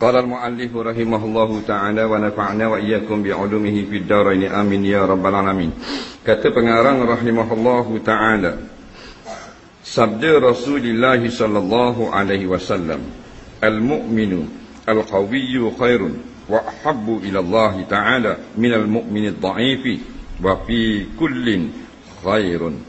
قال المؤلف رحمه الله تعالى ونفعنا وإياكم بعلومه في الدارين آمين يا رب العالمين kata pengarang rahimahullahu taala sabda Rasulullah sallallahu alaihi wasallam al-mu'minu al-qawiyyu khairun wa ahabbu ila Allah taala min al-mu'min ad-dha'ifi wa fi kullin khairun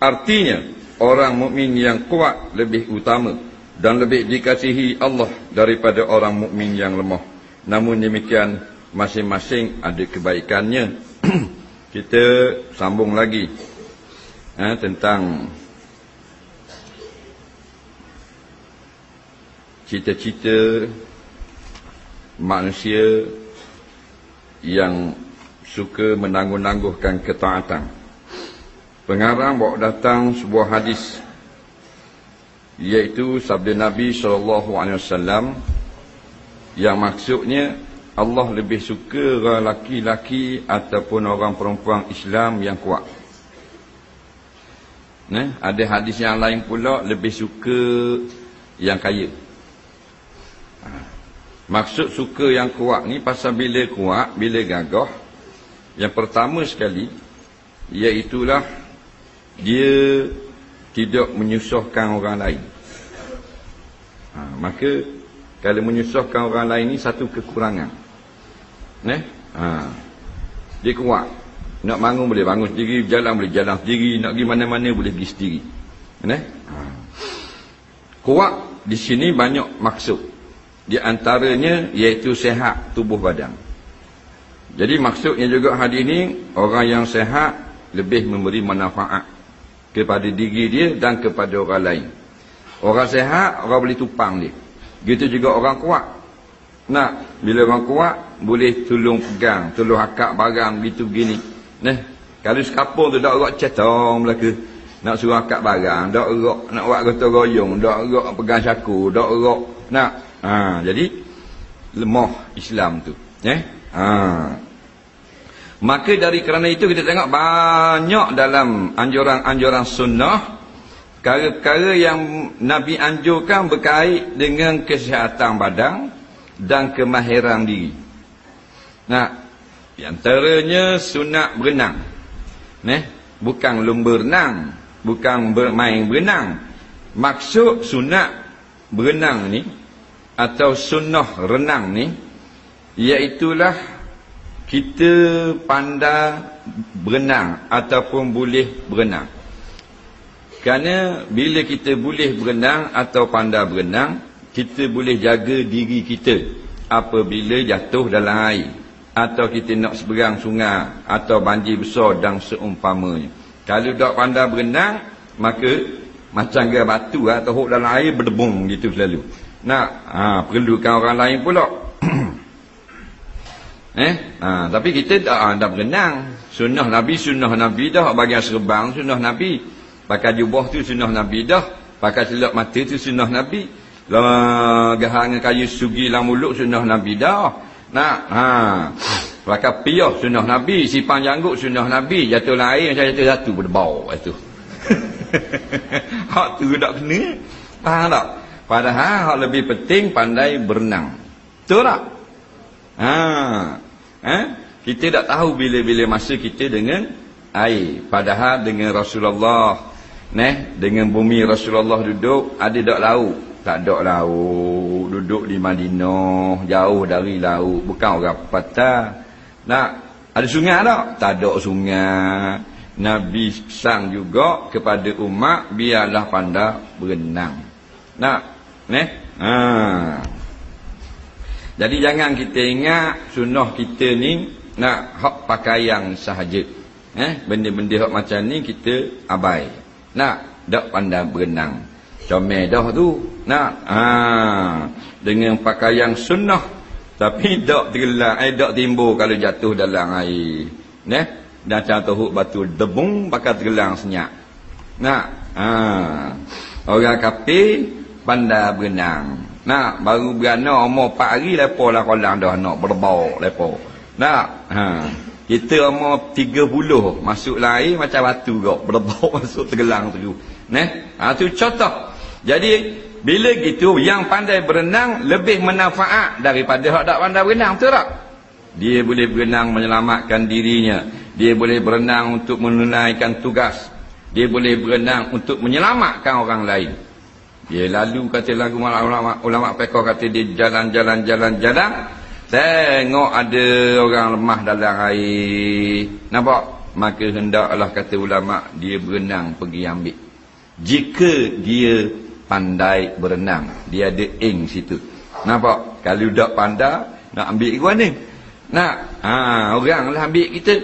artinya orang mukmin yang kuat lebih utama dan lebih dikasihi Allah daripada orang mukmin yang lemah. Namun demikian masing-masing ada kebaikannya. Kita sambung lagi ha, tentang cita-cita manusia yang suka menangguh-nangguhkan ketaatan. Pengarang bawa datang sebuah hadis iaitu sabda Nabi SAW yang maksudnya Allah lebih suka orang laki-laki ataupun orang perempuan Islam yang kuat. Nah, ada hadis yang lain pula lebih suka yang kaya. Ha. Maksud suka yang kuat ni pasal bila kuat, bila gagah. Yang pertama sekali, iaitulah dia tidak menyusahkan orang lain. Ha, maka kalau menyusahkan orang lain ni satu kekurangan. Neh? Ha. Dia kuat. Nak bangun boleh bangun sendiri, jalan boleh jalan sendiri, nak pergi mana-mana boleh pergi sendiri. Neh? Ha. Kuat di sini banyak maksud. Di antaranya iaitu sehat tubuh badan. Jadi maksudnya juga hadis ini orang yang sehat lebih memberi manfaat kepada diri dia dan kepada orang lain. Orang sehat, orang boleh tupang dia. Gitu juga orang kuat. Nak, bila orang kuat, boleh tolong pegang, tolong akak barang, gitu begini. Nah, kalau sekapung tu, tak erak cetong belaka. Nak suruh akak barang, tak erak nak buat gotong royong, tak erak pegang syaku, tak erak nak. Ha, jadi, lemah Islam tu. Eh? Ha, Maka dari kerana itu kita tengok banyak dalam anjuran-anjuran sunnah perkara-perkara yang Nabi anjurkan berkait dengan kesihatan badan dan kemahiran diri. Nah, di antaranya sunat berenang. Neh, bukan lumba renang, bukan bermain berenang. Maksud sunat berenang ni atau sunnah renang ni iaitulah kita pandai berenang ataupun boleh berenang. Kerana bila kita boleh berenang atau pandai berenang, kita boleh jaga diri kita apabila jatuh dalam air. Atau kita nak seberang sungai atau banjir besar dan seumpamanya. Kalau tak pandai berenang, maka macam gaya batu atau huk dalam air berdebung gitu selalu. Nak, ha, perlukan orang lain pula. Eh? Ha, tapi kita tak ha, berenang. Sunnah Nabi, sunnah Nabi dah. Bagian serbang, sunnah Nabi. Pakai jubah tu sunnah Nabi dah. Pakai celak mata tu sunnah Nabi. Gahangan kayu sugi dalam mulut sunnah Nabi dah. Nak? Ha. Pakai piyah sunnah Nabi. Sipang janggut sunnah Nabi. Jatuh air macam jatuh satu berdebau. Itu. hak tu tak kena. Faham tak? Padahal hak lebih penting pandai berenang. Betul tak? Ha. Eh? Kita tak tahu bila-bila masa kita dengan air. Padahal dengan Rasulullah. Neh, dengan bumi Rasulullah duduk, ada tak laut? Tak ada laut. Duduk di Madinah, jauh dari laut. Bukan orang patah. Nak, ada sungai tak? Tak ada sungai. Nabi sang juga kepada umat, biarlah pandai berenang. Nak, neh? Haa. Jadi jangan kita ingat sunnah kita ni nak hak pakaian sahaja. Eh, benda-benda hak macam ni kita abai. Nak dak pandai berenang. Comel dah tu. Nak ha, dengan pakaian sunnah tapi dak tergelak eh dak timbul kalau jatuh dalam air. Neh, dan contoh batu debung pakai tergelang senyap. Nak ha, orang kafir pandai berenang. Nak baru berana umur 4 hari lepo lah kolam dah nak berbau lepo. Nak ha. Kita umur 30 masuk air macam batu gak berbau masuk tenggelam tu. Neh, ha tu contoh. Jadi bila gitu yang pandai berenang lebih manfaat daripada hak tak pandai berenang betul tak? Dia boleh berenang menyelamatkan dirinya. Dia boleh berenang untuk menunaikan tugas. Dia boleh berenang untuk menyelamatkan orang lain. Dia lalu kata lagu ulama ulama pekor kata dia jalan-jalan jalan-jalan tengok ada orang lemah dalam air. Nampak? Maka hendaklah kata ulama dia berenang pergi ambil. Jika dia pandai berenang. Dia ada ing situ. Nampak? Kalau tak pandai, nak ambil ke mana? Nak? Ha, orang lah ambil kita.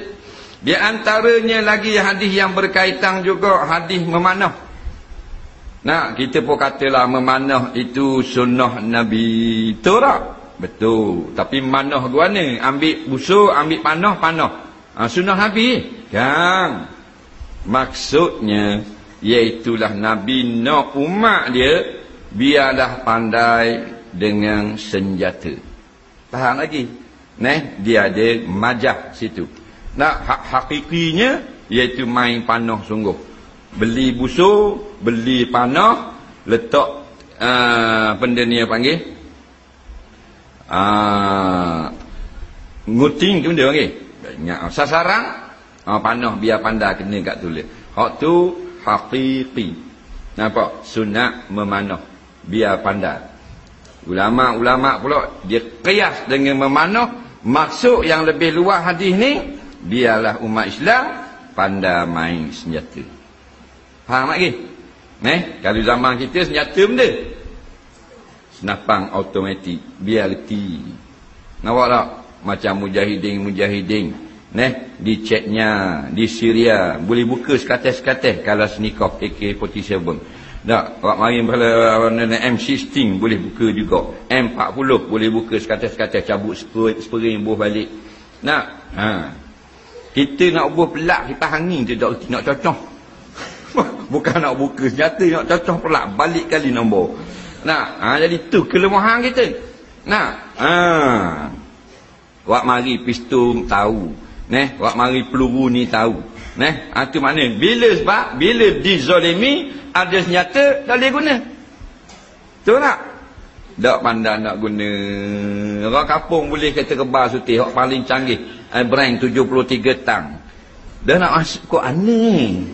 Di antaranya lagi hadis yang berkaitan juga hadis memanah. Nak, kita pun katalah memanah itu sunnah Nabi. Tak? Betul. Tapi manah ke mana? Ambil busuk, ambil panah, panah. Ha, sunnah Nabi. Yang maksudnya Iaitulah Nabi Nuh umat dia biarlah pandai dengan senjata. Faham lagi? Neh, dia ada majah situ. Nak hak hakikinya iaitu main panah sungguh. Beli busur, beli panah, letak uh, benda ni apa panggil? Uh, nguting tu benda panggil. Ingat sasaran uh, panah biar pandai kena kat tulis. Hak tu haqiqi. Nampak? Sunat memanah. Biar pandai. Ulama-ulama pula dia kias dengan memanah. Maksud yang lebih luas hadis ni. Biarlah umat Islam pandai main senjata. Faham lagi? Eh, kalau zaman kita senjata benda. Senapang automatik. Letih. Nampak tak? Macam mujahidin-mujahidin. Neh, di ceknya di Syria boleh buka sekates-sekates kalau snikov AK-47. Tak, awak mari pada M16 boleh buka juga. M40 boleh buka sekates-sekates cabut spring buah balik. Nak? Ha. Kita nak buah pelak kipas angin je tak nak cocok. Bukan nak buka senjata nak cocok pelak balik kali nombor. Nak? Ha, jadi tu kelemahan kita. Nak? Ha. Awak mari pistol tahu. Neh, wak mari peluru ni tahu. Neh, ha, tu mana? Bila sebab, bila dizolimi, ada senjata, tak boleh guna. Tu tak? Tak pandang nak guna. Orang kapung boleh kata kebal sutih, wak paling canggih. Eh, brand 73 tang. Dah nak masuk kok aneh.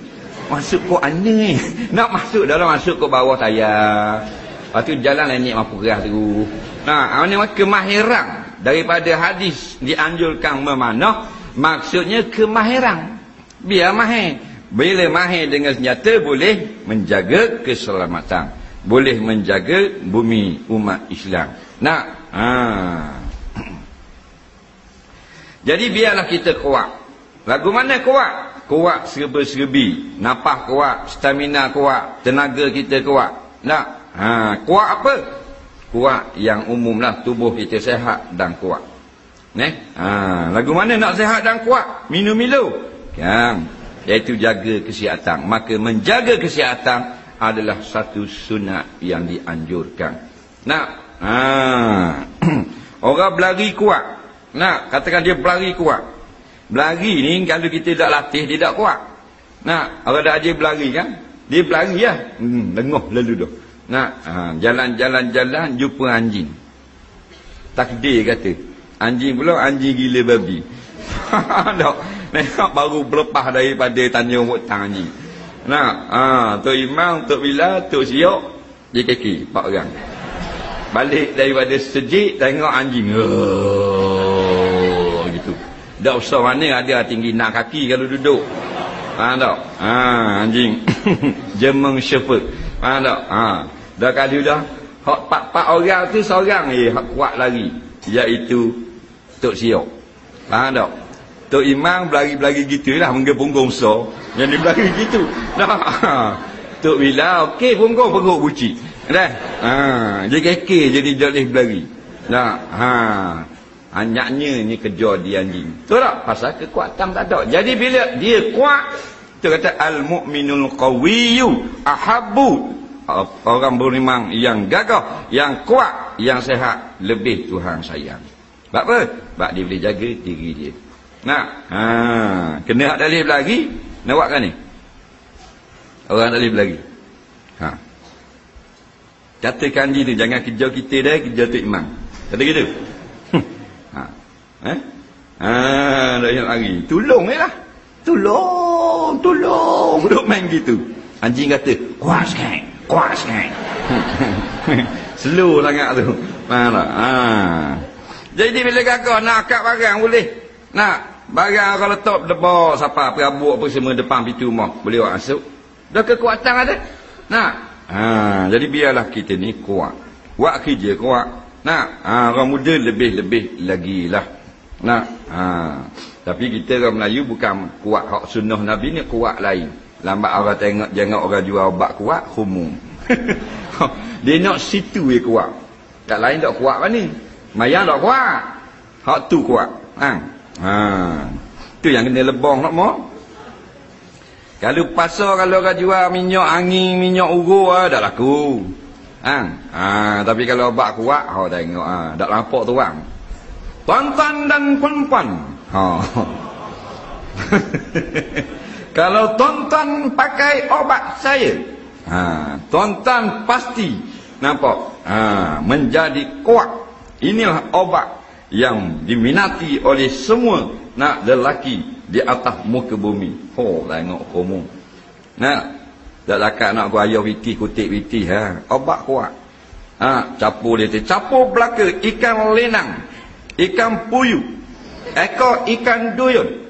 Masuk kok aneh. Nak masuk, dah lah masuk ke bawah tayar. Lepas tu jalan lain ni mampu gerah tu. Nah, ini kemahiran daripada hadis dianjurkan memanah Maksudnya kemahiran. Biar mahir. Bila mahir dengan senjata boleh menjaga keselamatan. Boleh menjaga bumi umat Islam. Nak? Ha. Jadi biarlah kita kuat. Lagu mana kuat? Kuat serba-serbi. Napah kuat. Stamina kuat. Tenaga kita kuat. Nak? Ha. Kuat apa? Kuat yang umumlah tubuh kita sehat dan kuat. Neh, ha, lagu mana nak sehat dan kuat? Minum milo. Kan? Iaitu jaga kesihatan. Maka menjaga kesihatan adalah satu sunat yang dianjurkan. Nak? Ha. Orang berlari kuat. Nak? Katakan dia berlari kuat. Berlari ni kalau kita tak latih dia tak kuat. Nak? Orang dah ajar berlari kan? Dia berlari ya. Hmm, lengoh lalu tu. Nak? Ha, jalan-jalan-jalan jumpa anjing. Takdir kata. Anjing pula anjing gila babi. Tak. Memang baru berlepas daripada tanjung hutang anjing. Nah, ha, Tok Imam, Tok Bila, Tok Siok, kaki, empat orang. Balik daripada sejik, tengok anjing. Oh, gitu. Tak usah mana ada tinggi nak kaki kalau duduk. Faham tak? Ha, anjing. Jemeng shepherd. Faham tak? Ha. Dah kali dah, hak pak-pak orang tu seorang je, hak kuat lagi. Iaitu Tok Siok. Faham tak? Tok Imam berlari-berlari gitu lah. Mungkin punggung so. Yang dia berlari gitu. Nah. Tok Bila, okey punggung perut buci. Dah. Ha. Dia keke jadi jolih berlari. Nah. Ha. Anyaknya ni kejar dia anjing. Betul tak? Pasal kekuatan tak ada. Jadi bila dia kuat, kita kata al-mu'minul qawiyyu ahabbu orang beriman yang gagah, yang kuat, yang sehat lebih Tuhan sayang. Sebab apa? Sebab dia boleh jaga diri dia. Nak? Ha, kena hak dalil lagi, nak buatkan ni. Orang dalil lagi. Ha. Kata kanji tu jangan kerja kita dah, kerja tu imam. Kata gitu. ha. Eh? Ha, dah yang lagi. Tolong lah. Tolong, tolong. Duk main gitu. Anjing kata, kuat sikit, kuat sikit. Slow sangat tu. Mana? Ha. Jadi bila kakak nak akak barang boleh. Nak barang kalau top debok siapa perabuk apa semua depan pintu rumah boleh masuk. Dah kekuatan ada. Nak. Ha, jadi biarlah kita ni kuat. Buat kerja kuat. Nak. Ha, orang muda lebih-lebih lagi lah. Nak. Ha. Tapi kita orang Melayu bukan kuat hak sunnah Nabi ni kuat lain. Lambat orang tengok jangan orang jual obat kuat humum. Dia nak situ dia kuat. Tak lain tak kuat mana ni. Mayang tak kuat. Hak tu kuat. Ha. Ha. Tu yang kena lebong nak mau. Kalau pasar kalau orang jual minyak angin, minyak ugu ah dah laku. Ha. Ha, tapi kalau obat kuat, ha tengok ah, ha. dak nampak tu orang. Tuan-tuan dan puan-puan. Ha. kalau tuan-tuan pakai obat saya, ha, tuan-tuan pasti nampak ha, menjadi kuat Inilah obat yang diminati oleh semua nak lelaki di atas muka bumi. Oh, tengok kamu. Nak tak lakat nak gua ayah witi kutip witi ha. Obat kuat. Ha, capur dia tu. Capur belaka ikan lenang, ikan puyuh, ekor ikan duyun,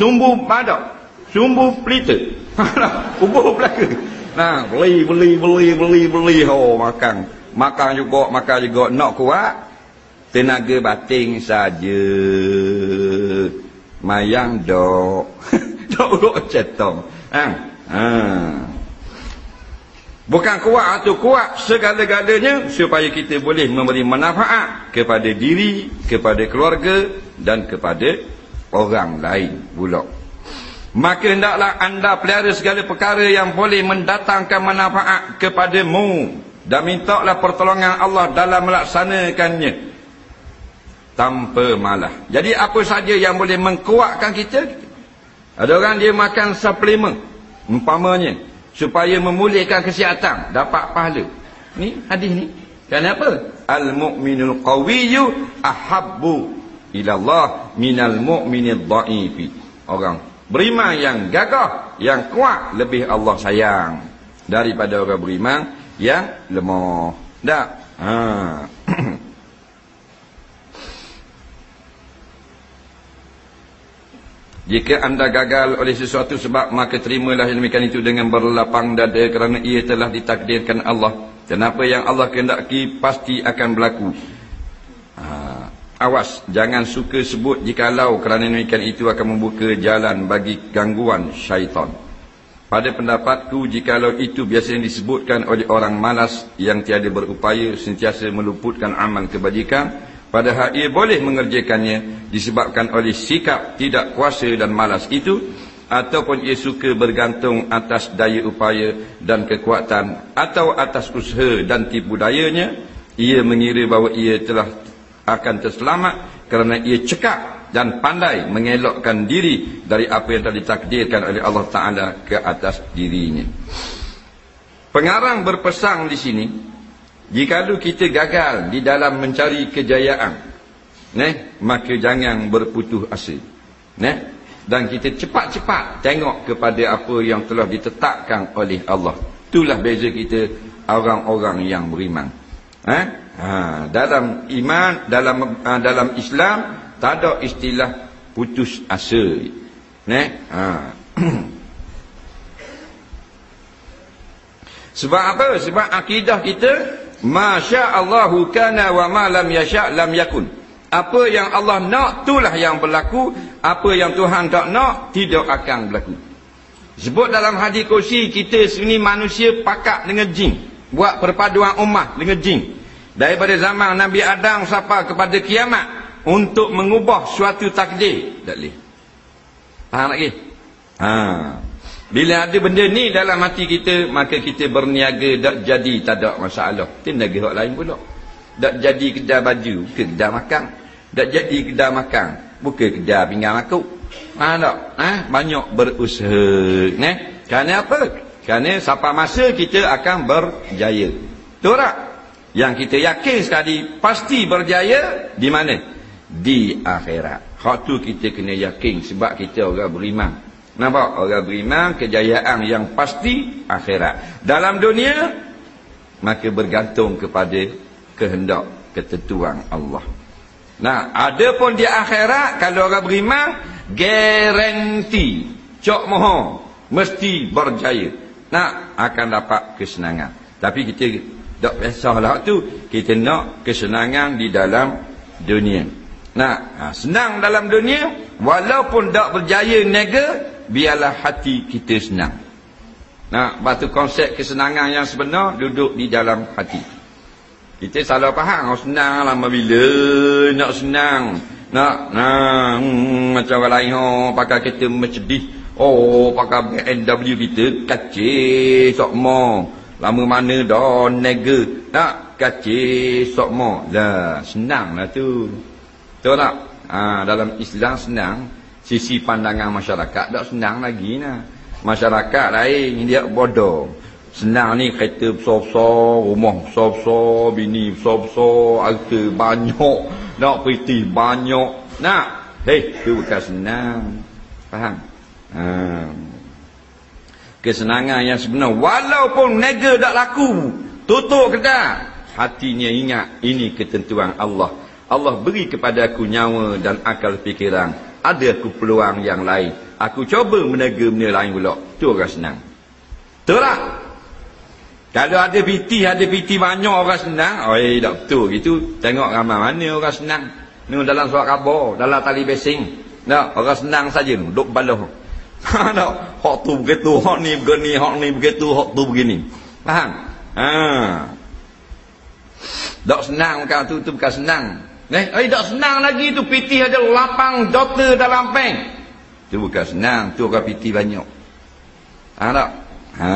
sumbu badak, sumbu pelita. Kubur belaka. Nah, beli beli beli beli beli. Ho makan. Makan juga makan juga. Nak kuat tenaga batin saja. Mayang dok. Dok dok cetong. Ha ha. Bukan kuat atau kuat segala-galanya supaya kita boleh memberi manfaat kepada diri kepada keluarga dan kepada orang lain pula maka hendaklah anda pelihara segala perkara yang boleh mendatangkan manfaat kepadamu dan mintalah pertolongan Allah dalam melaksanakannya tanpa malah. Jadi apa saja yang boleh mengkuatkan kita? Ada orang dia makan suplemen umpamanya supaya memulihkan kesihatan, dapat pahala. Ni hadis ni. Kenapa? Al-mu'minul qawiyyu ahabbu ila Allah minal mu'minid dha'ifi. Orang beriman yang gagah, yang kuat lebih Allah sayang daripada orang beriman yang lemah. Tak? Ha. Jika anda gagal oleh sesuatu sebab maka terimalah demikian itu dengan berlapang dada kerana ia telah ditakdirkan Allah. Kenapa yang Allah kehendaki pasti akan berlaku. Ha. Awas, jangan suka sebut jikalau kerana demikian itu akan membuka jalan bagi gangguan syaitan. Pada pendapatku, jikalau itu biasanya disebutkan oleh orang malas yang tiada berupaya sentiasa meluputkan amal kebajikan, padahal ia boleh mengerjakannya disebabkan oleh sikap tidak kuasa dan malas itu, ataupun ia suka bergantung atas daya upaya dan kekuatan, atau atas usaha dan tipu dayanya, ia mengira bahawa ia telah akan terselamat kerana ia cekap dan pandai mengelokkan diri dari apa yang telah ditakdirkan oleh Allah Ta'ala ke atas dirinya. Pengarang berpesan di sini, jika kita gagal di dalam mencari kejayaan, ne, maka jangan berputus asa. Ne? Dan kita cepat-cepat tengok kepada apa yang telah ditetapkan oleh Allah. Itulah beza kita orang-orang yang beriman. Eh? Ha, dalam iman, dalam uh, dalam Islam, tak ada istilah putus asa. Ne? Ha. Sebab apa? Sebab akidah kita masya-Allahu kana wa ma lam yasha lam yakun. Apa yang Allah nak itulah yang berlaku. Apa yang Tuhan tak nak tidak akan berlaku. Sebut dalam hadis kursi kita sini manusia pakat dengan jin. Buat perpaduan ummah dengan jin daripada zaman Nabi Adam sampai kepada kiamat untuk mengubah suatu takdir. Tak boleh. Faham lagi ha. Bila ada benda ni dalam hati kita maka kita berniaga tak jadi tak ada masalah. Kita niaga hak lain pula. Tak jadi kedai baju ke kedai makan. Tak jadi kedai makan bukan kedai pinggan aku. Ha tak? Ha? Banyak berusaha ne kerana apa? Kerana sampai masa kita akan berjaya. Betul tak? Yang kita yakin sekali pasti berjaya di mana? Di akhirat. Hak tu kita kena yakin sebab kita orang beriman. Nampak? Orang beriman kejayaan yang pasti akhirat. Dalam dunia maka bergantung kepada kehendak ketentuan Allah. Nah, ada pun di akhirat kalau orang beriman garanti cok moho mesti berjaya. Nak akan dapat kesenangan. Tapi kita tak biasalah tu kita nak kesenangan di dalam dunia. Nah, ha, senang dalam dunia walaupun tak berjaya nega biarlah hati kita senang. Nah, batu konsep kesenangan yang sebenar duduk di dalam hati. Kita salah faham, oh, senang lah bila nak senang. Nak, nah, hmm, macam orang lain, oh, pakai kereta Mercedes. Oh, pakai BMW kita, kacir, sok mo. Lama mana dah nega. Nak kacir sok mo. Lah, senang lah tu. Tahu tak? Ha, dalam Islam senang. Sisi pandangan masyarakat tak senang lagi nah. Masyarakat lain dia bodoh. Senang ni kereta besar-besar, rumah besar-besar, bini besar-besar, harta banyak, nak pergi banyak. Nak? Hei, tu bukan senang. Faham? Ha kesenangan yang sebenar. Walaupun nega tak laku tutup kedai hatinya ingat ini ketentuan Allah. Allah beri kepada aku nyawa dan akal fikiran. Ada aku peluang yang lain. Aku cuba menega benda lain pula. Tu orang senang. Betul tak? Kalau ada piti ada piti banyak orang senang. Eh tak betul. Gitu tengok ramai mana orang senang. Ni dalam surat khabar dalam tali besing tak orang senang saja. Duduk baloh Ha? Hak tu begitu, hak ni begini, hak ni begitu, hak tu begini. Faham? Ha. Tak senang kau tu, tu bukan senang. Eh, eh tak senang lagi tu piti ada lapang doktor dalam bank. Tu bukan senang, tu orang piti banyak. Ha tak? Ha.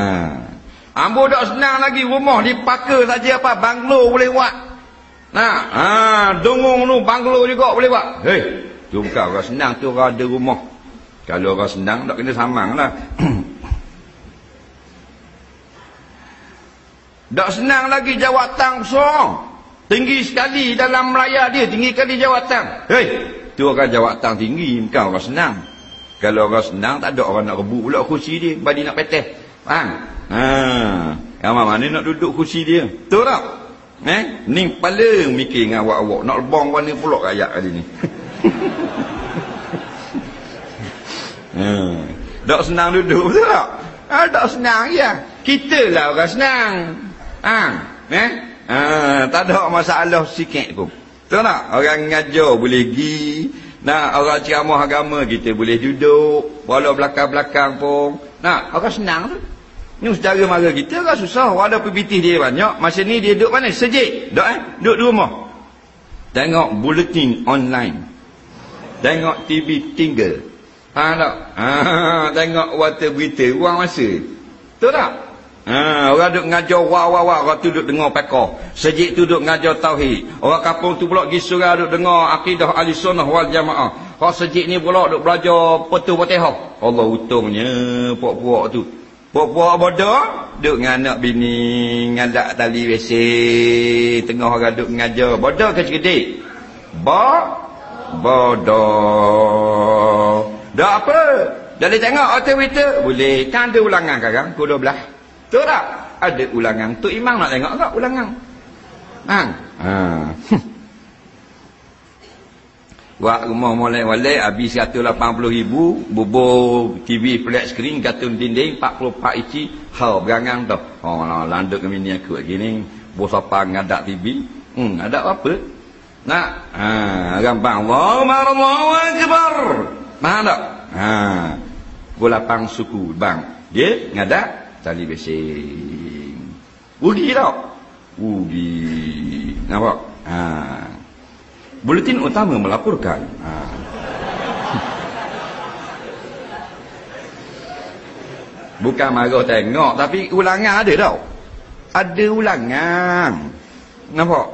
Ambo tak senang lagi rumah dipaka saja apa banglo boleh buat. Nah, ha, dengung tu banglo juga boleh buat. Hei, tu bukan orang senang tu orang ada rumah. Kalau orang senang tak kena samang lah. tak senang lagi jawatan besar. Tinggi sekali dalam Melaya dia. Tinggi sekali jawatan. Hei, tu orang jawatan tinggi. Bukan orang senang. Kalau orang senang tak ada orang nak rebut pula kursi dia. Badi nak peteh. Faham? Ha. Yang mana nak duduk kursi dia. Betul tak? Eh? Ni paling mikir dengan awak-awak. Nak lebong warna pulak rakyat kali ni. Hmm. Tak senang duduk betul tak? Ha, tak senang ya. Kita lah orang senang. Ha, eh? Ha, tak ada masalah sikit pun. Betul tak? Orang ngajar boleh pergi. Nah, orang ceramah agama kita boleh duduk. Walau belakang-belakang pun. Nah, orang senang tu. Ni saudara mara kita orang susah. Walau pebitih dia banyak. Masa ni dia duduk mana? Sejik. Duduk eh? Duduk di rumah. Tengok bulletin online. Tengok TV tinggal. Ha tak? Ha, tengok water berita buang masa. Betul tak? Ha, orang duduk ngajar wah wah wah orang tu duduk dengar pekoh. Sejik tu duduk ngajar tauhid. Orang kampung tu pula pergi surau duduk dengar akidah ahli sunnah wal jamaah. Kau sejik ni pula duduk belajar petu Fatihah. Allah untungnya puak-puak tu. Puak-puak bodoh duduk dengan anak bini ngadak tali WC tengah orang duduk ngajar. Bodoh ke? Ba bodoh. Dah apa? Jadi tengok auto Twitter boleh. Kan ada ulangan sekarang pukul 12. Betul tak? Ada ulangan. Tu imam nak tengok tak ulangan? Ha. Ha. Buat rumah mulai walai habis 180 ribu bubur TV flat screen kartun dinding 44 inci ha berangang tu oh lah landuk kami ni aku lagi ni bos apa ngadak TV hmm ada apa nak ha gampang Allahu akbar Faham tak? Ha. Golapang suku bang. Dia ngadak tali besing. Rugi tak? Rugi. Nampak? Ha. Buletin utama melaporkan. Ha. Bukan marah tengok tapi ulangan ada tau. Ada ulangan. Nampak?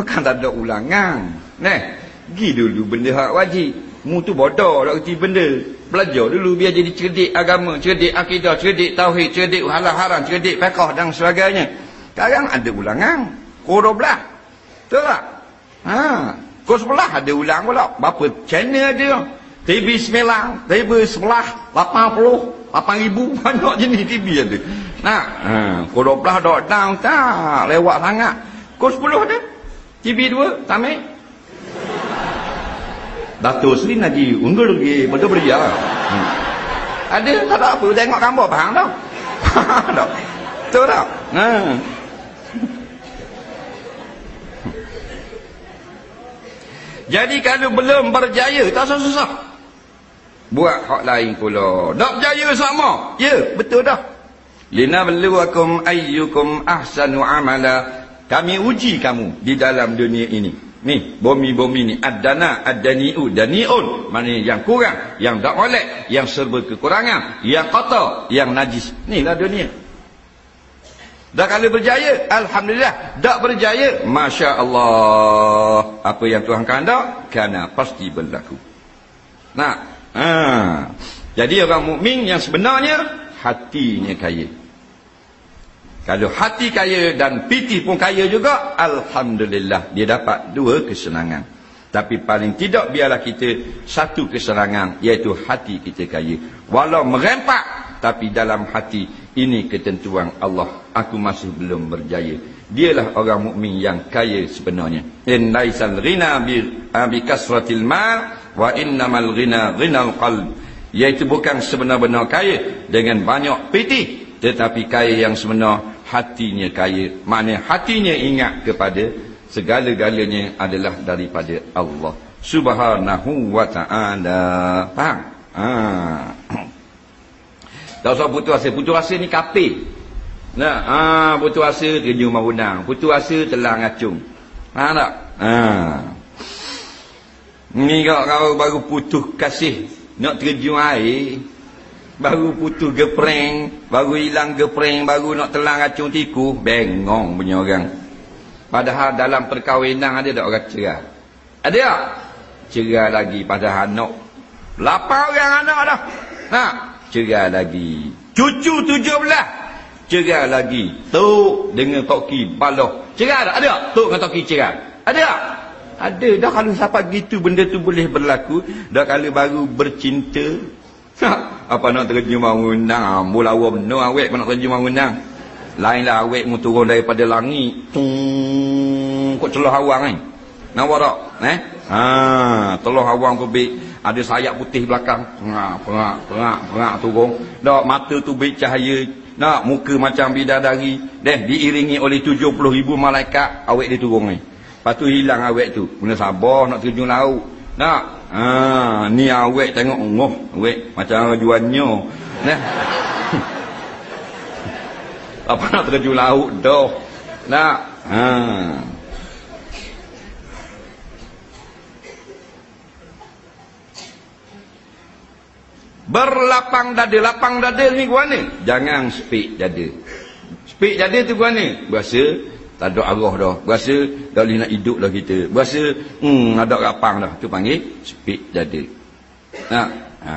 Bukan tak ada ulangan. Neh, gi dulu benda hak wajib. Mu tu bodoh nak kerti benda. Belajar dulu biar jadi cerdik agama, cerdik akidah, cerdik tauhid, cerdik halal haram, cerdik fiqh dan sebagainya. Sekarang ada ulangan. Pukul 12. Betul tak? Ha. Pukul 11 ada ulang pula. Berapa channel dia? TV 9, TV 11, 80, 8000 banyak jenis TV ada. Nah, ha, pukul 12 dok down tak lewat sangat. Pukul 10 ada. TV 2 tamat. Datuk Sri lagi unggul lagi betul beria. Hmm. Ada tak ada apa tengok gambar faham tak? Faham tak? Betul? Ha. Jadi kalau belum berjaya tak susah-susah. Buat hak lain pula. Tak berjaya sama. Ya, betul dah. Linabluwakum ayyukum ahsanu amala. Kami uji kamu di dalam dunia ini. Ni, bumi-bumi ni ad-dana, ad-dani'u, dani'un. Mana yang kurang, yang tak molek, yang serba kekurangan, yang kotor, yang najis. Inilah dunia. Dah kalau berjaya, Alhamdulillah. Tak berjaya, Masya Allah. Apa yang Tuhan kehendak, kerana pasti berlaku. Nah, ha. Jadi orang mukmin yang sebenarnya, hatinya kaya. Kalau hati kaya dan piti pun kaya juga, Alhamdulillah. Dia dapat dua kesenangan. Tapi paling tidak biarlah kita satu kesenangan, iaitu hati kita kaya. Walau merempak, tapi dalam hati ini ketentuan Allah aku masih belum berjaya dialah orang mukmin yang kaya sebenarnya in laisal ghina bi abi kasratil mal wa innamal ghina ghinal qalb iaitu bukan sebenar-benar kaya dengan banyak piti tetapi kaya yang sebenar hatinya kaya maknanya hatinya ingat kepada segala-galanya adalah daripada Allah subhanahu wa ta'ala faham ha tak usah putus asa. Putus asa ni kapir. Nah, ha, putus asa kerja rumah undang. Putus asa telah ngacung. Ha tak? Ha. Ni kau baru putus kasih nak terjun air. Baru putus gepreng, baru hilang gepreng, baru nak telang acung tiku, bengong punya orang. Padahal dalam perkahwinan ada tak orang cerai? Ada tak? Cerai lagi padahal nak. Lapan orang anak dah. Nah, cerai lagi cucu tujuh belah cerai lagi tok dengan toki baloh cerai tak ada tok dengan toki cerai ada tak ada dah kalau sampai gitu benda tu boleh berlaku dah kalau baru bercinta apa nak terjemah undang? Mula awam no awek nak terjemah undang. Lainlah awek mu turun daripada langit. Tung kok celah awang ni nampak tak? Eh? Ha telah awang kubik ada sayap putih belakang. Pengak pengak pengak pengak turun. Dak mata tu baik cahaya. Nak muka macam bidadari. Deh diiringi oleh 70 ribu malaikat awek dia turun ni. Lepas tu hilang awek tu. Guna sabar nak terjun laut. Nak ha ni awek tengok ngoh awek macam juannya nah apa nak terjun laut dah nak ha Berlapang dada. Lapang dada ni gua ni. Jangan speak dada. Speak dada tu gua ni. Berasa tak ada arah dah. Berasa dah boleh nak hidup dah kita. Berasa hmm, ada lapang dah. Tu panggil speak dada. Ha. ha.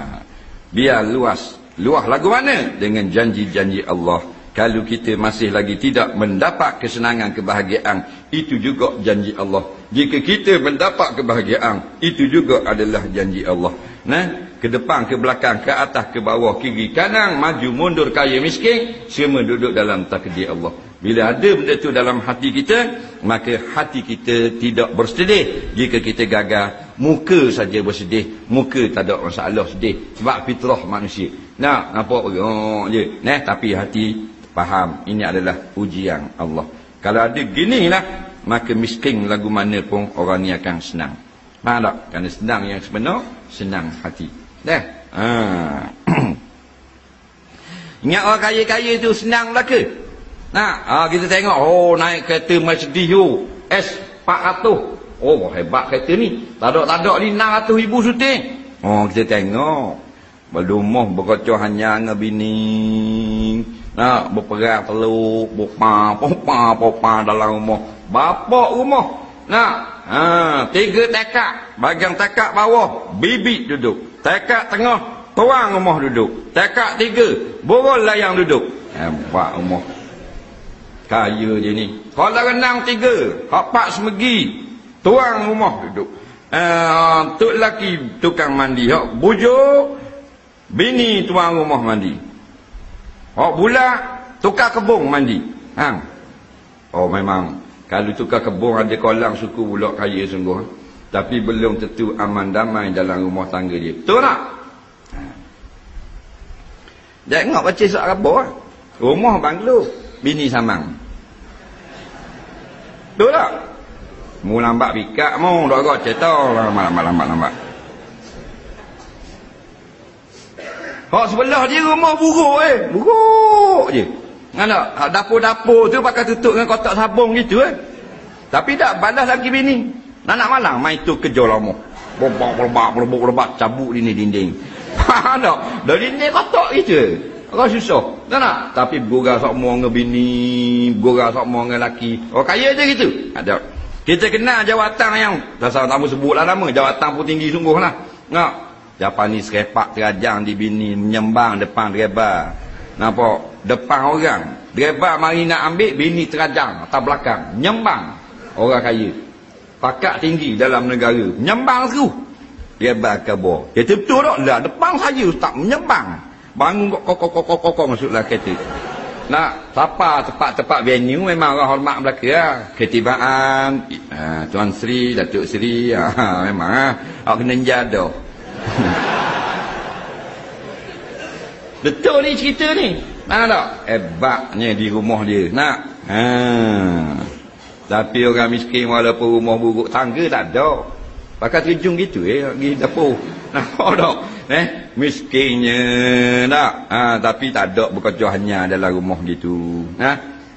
Biar luas. Luas lagu mana? Dengan janji-janji Allah. Kalau kita masih lagi tidak mendapat kesenangan, kebahagiaan. Itu juga janji Allah. Jika kita mendapat kebahagiaan. Itu juga adalah janji Allah. Nah, ke depan, ke belakang, ke atas, ke bawah, kiri, kanan, maju, mundur, kaya, miskin, semua duduk dalam takdir Allah. Bila ada benda itu dalam hati kita, maka hati kita tidak bersedih. Jika kita gagal, muka saja bersedih, muka tak ada masalah sedih. Sebab fitrah manusia. Nah, nampak oh, je. Nah, tapi hati faham, ini adalah ujian Allah. Kalau ada gini lah, maka miskin lagu mana pun orang ni akan senang. Faham tak? Kerana senang yang sebenar, senang hati. Dah. Ha. Ingat orang kaya-kaya tu senang belaka. Nah, ha, kita tengok oh naik kereta Mercedes tu S400. Oh hebat kereta ni. Tak ada ni 600 ribu syuting. Oh kita tengok. Berlumah berkocok hanya dengan bini. Nah, berperang teluk, bopa, popa, popa dalam rumah. Bapak rumah. Nah, ha, tiga tekak. Bagian tekak bawah, bibit duduk. Tekak tengah, tuang rumah duduk. Tekak tiga, borol layang duduk. Hebat rumah. Kaya je ni. Kalau renang tiga, empat semegi, tuang rumah duduk. Uh, tuk laki tukang mandi, hak bujuk, bini tuang rumah mandi. Hak bulat, tukar kebung mandi. Ha? Oh memang, kalau tukar kebung ada kolam suku bulak kaya sungguh. Tapi belum tentu aman damai dalam rumah tangga dia. Betul tak? Jangan baca surat khabar. Rumah banglo, bini samang. Betul tak? Mu lambat pikak mu, dok kau cerita lambat lambat lambat lambat. Hak sebelah dia rumah buruk eh, buruk je. Mana dapur-dapur tu pakai tutup dengan kotak sabung gitu eh. Tapi tak balas lagi bini. Nak nak malang mai tu kerja lama. Bobak bobak bobak bobak cabuk dinding dinding. Faham tak? Dari dinding kotak gitu. Kau susah. Tak nak? Tapi gurau sok mau ngebini, gurau sok mau ngelaki. Oh kaya je gitu. Ada. Kita kenal jawatan yang dasar tamu sebutlah nama, jawatan pun tinggi sungguh lah. Nak? Japanis repak terajang di bini menyembang depan driver. Nampak? Depan orang. Driver mari nak ambil bini terajang atas belakang. Nyembang. Orang kaya. Pakak tinggi dalam negara. Menyembang seru. Driver bawah. Kita betul tak? Lah, depan saya tak menyembang. Bangun kok kok kok kok kok masuklah kereta. Nak siapa tepat-tepat venue memang orang hormat belaka lah. Ketibaan ha, Tuan Sri, Datuk Sri, ha, memang ha. Awak kena jadah. Betul ni cerita ni. Mana tak? Hebatnya di rumah dia. Nak? Ha. Tapi orang miskin walaupun rumah buruk tangga tak ada. Pakai terjun gitu eh, pergi dapur. Nampak tak? Eh, miskinnya tak? Ha, tapi tak ada bekerja hanya dalam rumah gitu. Ha?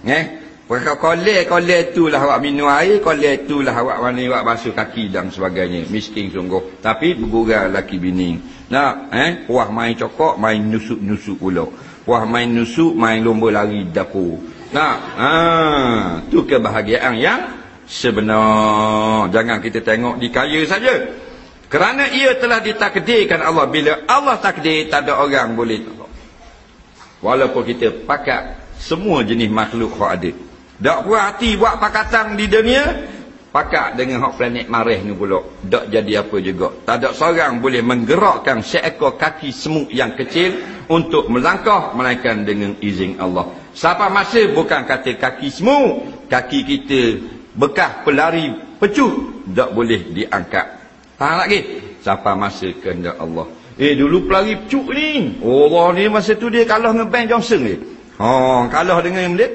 Eh? Kolek-kolek itulah awak minum air, kolek itulah awak mani awak basuh kaki dan sebagainya. Miskin sungguh. Tapi bergurau laki bini. Nak? Eh? Puah main cokok, main nusuk-nusuk pula. Puah main nusuk, main lomba lari dapur. Nak? Ha, tu kebahagiaan yang sebenar. Jangan kita tengok di kaya saja. Kerana ia telah ditakdirkan Allah. Bila Allah takdir, tak ada orang boleh tolong. Walaupun kita pakat semua jenis makhluk yang ada. Tak puas hati buat pakatan di dunia, pakat dengan hak planet marih ni pula. Tak jadi apa juga. Tak ada seorang boleh menggerakkan seekor kaki semut yang kecil untuk melangkah melainkan dengan izin Allah. Siapa masa bukan kata kaki semut, kaki kita bekas pelari pecut, tak boleh diangkat. Faham lagi? Siapa masa kehendak Allah. Eh dulu pelari cuk ni. Allah ni masa tu dia kalah dengan Ben Johnson ni. Ha, kalah dengan dia.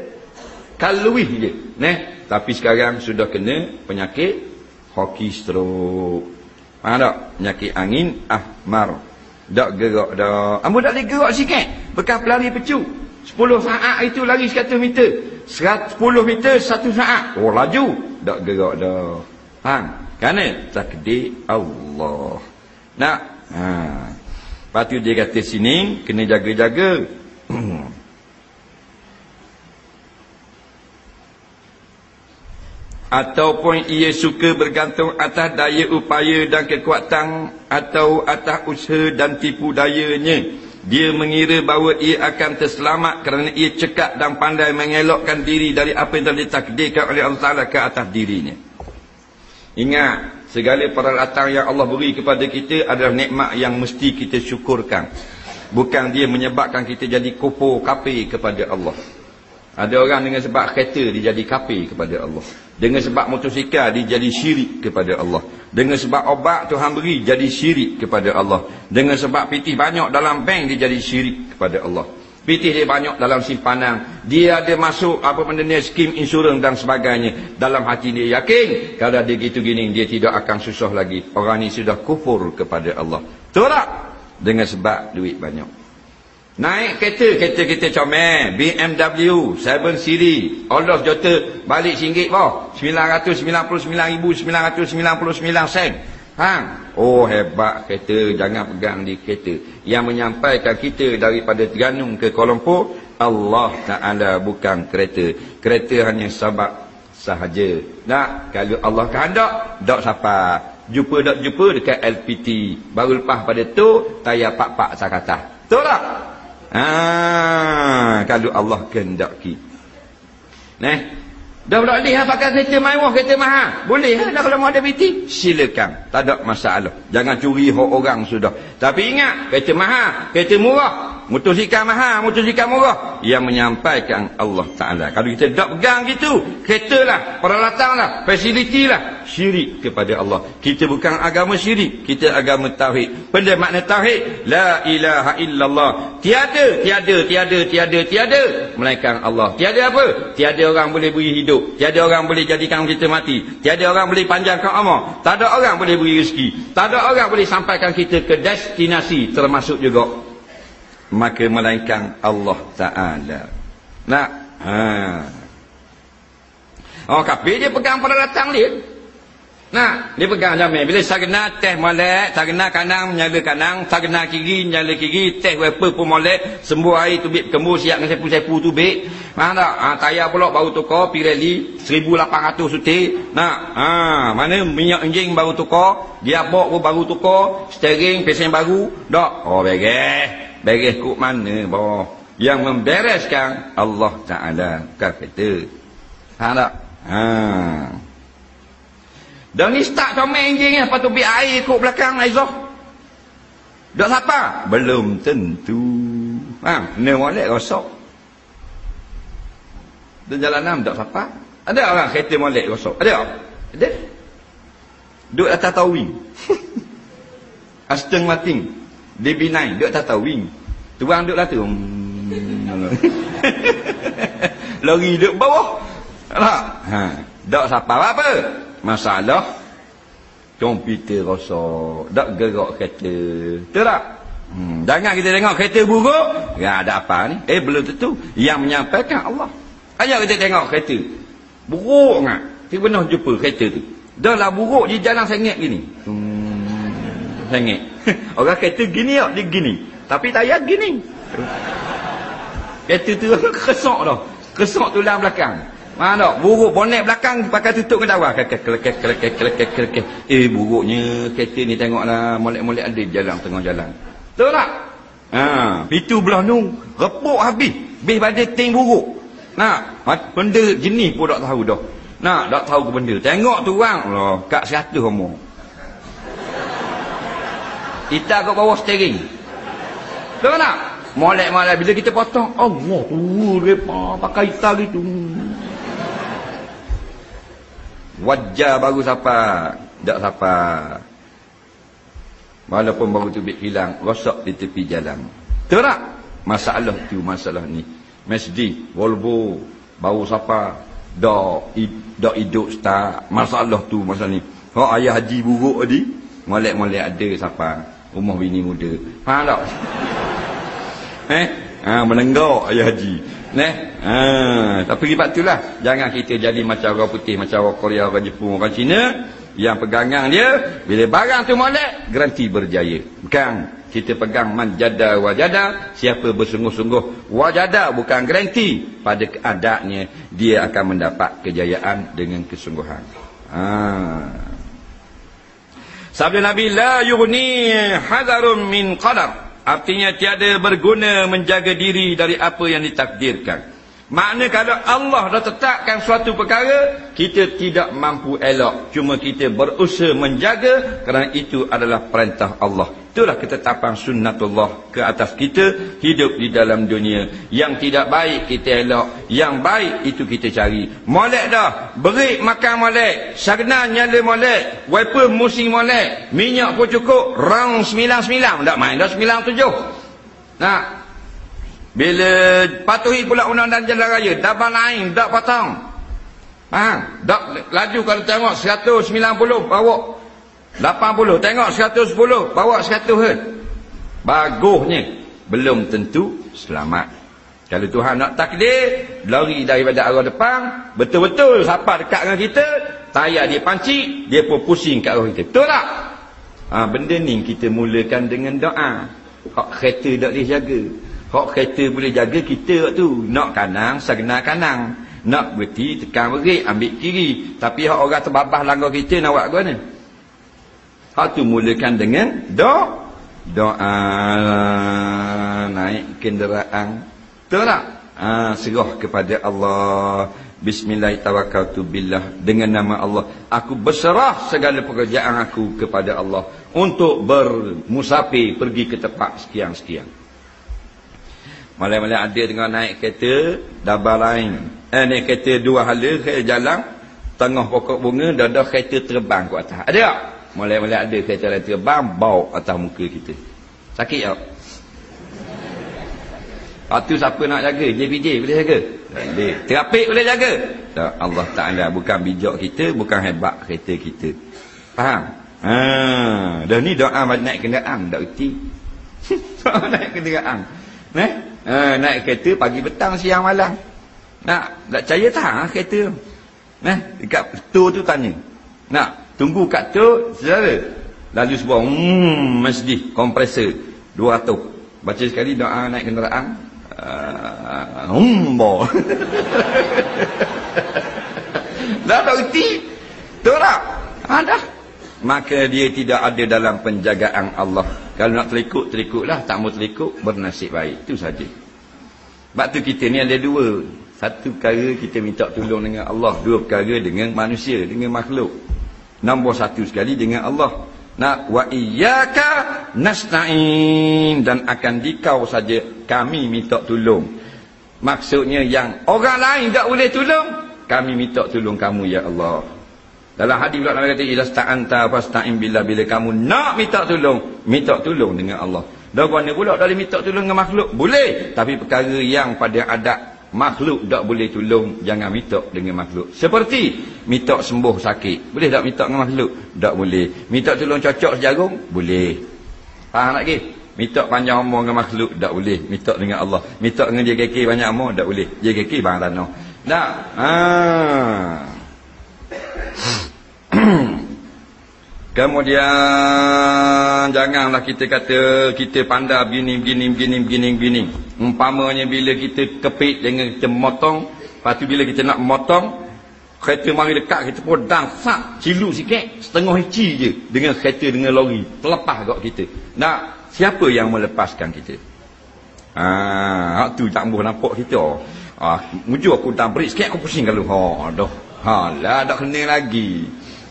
Kalui dia. Neh, tapi sekarang sudah kena penyakit hoki stroke. Faham tak? Penyakit angin ahmar. Tak gerak dah. Ambo tak boleh gerak sikit. Bekas pelari pecuk. 10 saat itu lari 100 meter. 10 meter 1 saat. Oh laju. Tak gerak dah. Faham? Kerana takdir Allah. Nak? Ha. Lepas tu dia kata sini, kena jaga-jaga. Ataupun ia suka bergantung atas daya upaya dan kekuatan atau atas usaha dan tipu dayanya. Dia mengira bahawa ia akan terselamat kerana ia cekap dan pandai mengelokkan diri dari apa yang telah ditakdirkan oleh Allah Ta'ala ke atas dirinya. Ingat, segala peralatan yang Allah beri kepada kita adalah nikmat yang mesti kita syukurkan. Bukan dia menyebabkan kita jadi kupu kapi kepada Allah. Ada orang dengan sebab kereta dia jadi kapi kepada Allah. Dengan sebab motosikal dia jadi syirik kepada Allah. Dengan sebab obat Tuhan beri jadi syirik kepada Allah. Dengan sebab pitih banyak dalam bank dia jadi syirik kepada Allah. Pitih dia banyak dalam simpanan. Dia ada masuk apa benda ni skim insurans dan sebagainya. Dalam hati dia yakin. Kalau dia gitu gini dia tidak akan susah lagi. Orang ni sudah kufur kepada Allah. Betul tak? Dengan sebab duit banyak. Naik kereta, kereta kita comel. BMW, 7 Series. Allah juta balik singgit boh. 999,999 sen. Ha? Oh hebat kereta, jangan pegang di kereta. Yang menyampaikan kita daripada Terengganu ke Kuala Lumpur, Allah Ta'ala bukan kereta. Kereta hanya sabak sahaja. Nak, kalau Allah kehendak, tak siapa. Jumpa tak jumpa dekat LPT. Baru lepas pada tu, tayar pak-pak sakata. Betul tak? Ha, kalau Allah kehendaki. Neh. Dah boleh boleh pakai kereta mewah, kereta mahal. Boleh lah kalau ada BT. Silakan. Tak ada masalah. Jangan curi hak orang sudah. Tapi ingat, kereta mahal, kereta murah. Mutusikal mahal, mutusikal murah. Yang menyampaikan Allah Ta'ala. Kalau kita tak pegang gitu, kereta lah, peralatan lah, fasiliti lah. Syirik kepada Allah. Kita bukan agama syirik. Kita agama Tauhid. Benda makna Tauhid. La ilaha illallah. Tiada, tiada, tiada, tiada, tiada. Melainkan Allah. Tiada apa? Tiada orang boleh beri hidup. Tiada orang boleh jadikan kita mati. Tiada orang boleh panjangkan umur. Tak ada orang boleh beri rezeki. Tak ada orang boleh sampaikan kita ke destinasi termasuk juga maka melainkan Allah Ta'ala. Nak ha. oh kafir dia pegang pada datang dia. Nak dia pegang jamin bila sagna teh molek sagna kanang menyala kanang sagna kiri menyala kiri teh wepa pun molek sembuh air tubik kembu siap dengan sepu-sepu tubik mana tak? Ha, tayar pula baru tukar Pirelli 1800 suti. Nak ha, mana minyak enjin baru tukar? Dia bok pun baru tukar steering pesen baru. Tak oh beres beres kok mana boh yang membereskan Allah Taala kan kata. Ha tak? Ha. Dan ni start comel enjin ni lepas tu biar air kok belakang Aizah dak siapa? Belum tentu. Ha ni molek rosak. Dan jalan enam tak siapa? Ada orang kereta molek rosak. Ada? Ada? Duduk atas towing Aston Martin DB9 duk tak tahu wing tuang duk lah tu lori duk bawah. Tak ha. Dak siapa apa masalah. Komputer rosak. Dak gerak kereta. Betul tak? Hmm. jangan kita tengok kereta buruk? Ya ada apa ni. Eh belum tentu. Yang menyampaikan Allah. Ayo kita tengok kereta. Buruk ngak kita pernah jumpa kereta tu. Dah lah buruk di jalan sengit gini. Hmm, sengit Orang kata gini tak, dia gini. Tapi tayar gini. Kereta tu kesak dah. Kesak tulang belakang. Mana tak? Buruk bonet belakang pakai tutup ke dawa. Kelekek, kelekek, kelekek, kelekek. Eh, buruknya kereta ni tengoklah. Molek-molek ada jalan tengah jalan. Tahu tak? Ha, pintu belah nung. Repuk habis. Habis pada ting buruk. Nak, benda jenis pun tak tahu dah. Nak, tak tahu ke benda. Tengok tu orang. Allah, kat seratus umur. Kita kat bawah steering. Tahu tak? Molek-molek bila kita potong, Allah tu repa pakai hitam gitu. Wajah baru siapa? Tak siapa. Walaupun baru tu hilang, rosak di tepi jalan. Tahu tak? Masalah tu masalah ni. Mesdi, Volvo, baru siapa? Dak dak hidup start. Masalah tu masalah ni. Kau ayah haji buruk tadi, molek-molek ada siapa? Rumah bini muda. Faham tak? Eh? Ha menenggak ayah haji. Neh ha tapi sebab itulah. Jangan kita jadi macam orang putih macam orang Korea orang Jepun orang Cina yang pegangan dia bila barang tu molek garanti berjaya. Bukan. Kita pegang manjada wajada. Siapa bersungguh-sungguh wajada bukan garanti pada keadaannya dia akan mendapat kejayaan dengan kesungguhan. Ha Sabda Nabi la yughni hadarun min qadar. Artinya tiada berguna menjaga diri dari apa yang ditakdirkan. Makna kalau Allah dah tetapkan suatu perkara, kita tidak mampu elok. Cuma kita berusaha menjaga kerana itu adalah perintah Allah. Itulah ketetapan sunnatullah ke atas kita hidup di dalam dunia. Yang tidak baik kita elok. Yang baik itu kita cari. Molek dah. Berik makan molek. Sagna nyala molek. Wiper musim molek. Minyak pun cukup. Round 99. Tak main dah 97. Nah, bila patuhi pula undang-undang jalan raya, dapat lain, tak potong. Ha, dak laju kalau tengok 190 bawa 80, tengok 110 bawa 100 herd. Bagusnya belum tentu selamat. Kalau Tuhan nak takdir, lari daripada arah depan, betul-betul siapa dekat dengan kita, tayar dia panci, dia pun pusing kat arah kita. Betul tak? Ha, benda ni kita mulakan dengan doa. Hak kereta tak boleh jaga. Hak kereta boleh jaga kita tu. Nak kanang, sagna kanang. Nak berhenti, tekan berik, ambil kiri. Tapi hak orang terbabah langgar kita nak buat mana? Hak tu mulakan dengan doa. Doa naik kenderaan. Betul tak? Ha, serah kepada Allah. Bismillahirrahmanirrahim dengan nama Allah aku berserah segala pekerjaan aku kepada Allah untuk bermusafir pergi ke tempat sekian-sekian malam-malam ada tengah naik kereta dabar lain eh naik kereta dua hala kereta jalan tengah pokok bunga dah ada kereta terbang ke atas ada tak? malam-malam ada kereta lain terbang bau atas muka kita sakit tak? Waktu siapa nak jaga? JPJ boleh jaga? Boleh. Terapik boleh jaga? Tak. Allah Ta'ala bukan bijak kita, bukan hebat kereta kita. Faham? Ha, dah ni doa naik kenderaan, tak reti. doa naik kenderaan. Eh? Ha, naik kereta pagi petang siang malam. Nak tak percaya tak ha, kereta? Eh? Dekat tu tu tanya. Nak tunggu kat tu, saudara. Lalu sebuah hmm, masjid kompresor 200. Baca sekali doa naik kenderaan, Humbo. dah tak reti. Tahu tak? Ada. Maka dia tidak ada dalam penjagaan Allah. Kalau nak terikut, terikutlah. Tak mau terikut, bernasib baik. Itu saja. Sebab tu kita ni ada dua. Satu perkara kita minta tolong dengan Allah. Dua perkara dengan manusia, dengan makhluk. Nombor satu sekali dengan Allah. Nak wa iyyaka nasta'in dan akan dikau saja kami minta tolong. Maksudnya yang orang lain tak boleh tolong, kami minta tolong kamu ya Allah. Dalam hadis pula Nabi kata idza sta'anta fasta'in billah. Bila kamu nak minta tolong, minta tolong dengan Allah. Dan mana pula dari minta tolong dengan makhluk? Boleh, tapi perkara yang pada adat makhluk tak boleh tolong jangan minta dengan makhluk. Seperti minta sembuh sakit boleh tak minta dengan makhluk? Tak boleh. Minta tolong cocok sejagung? Boleh. Faham lagi minta panjang umur dengan makhluk? Tak boleh. Minta dengan Allah. Minta dengan keki banyak umur? Tak boleh. Keki bang tanah tak. Ha. Kemudian janganlah kita kata kita pandai begini begini begini begini begini. Umpamanya bila kita kepit dengan kita motong, lepas tu bila kita nak motong, kereta mari dekat kita pun sak cilu sikit, setengah inci je dengan kereta dengan lori, terlepas kat kita. Nak siapa yang melepaskan kita? Ah, ha, tu tak boleh nampak kita. Ah, mujur aku tak break sikit aku pusing kalau. Ha, dah. Ha, lah dak kena lagi.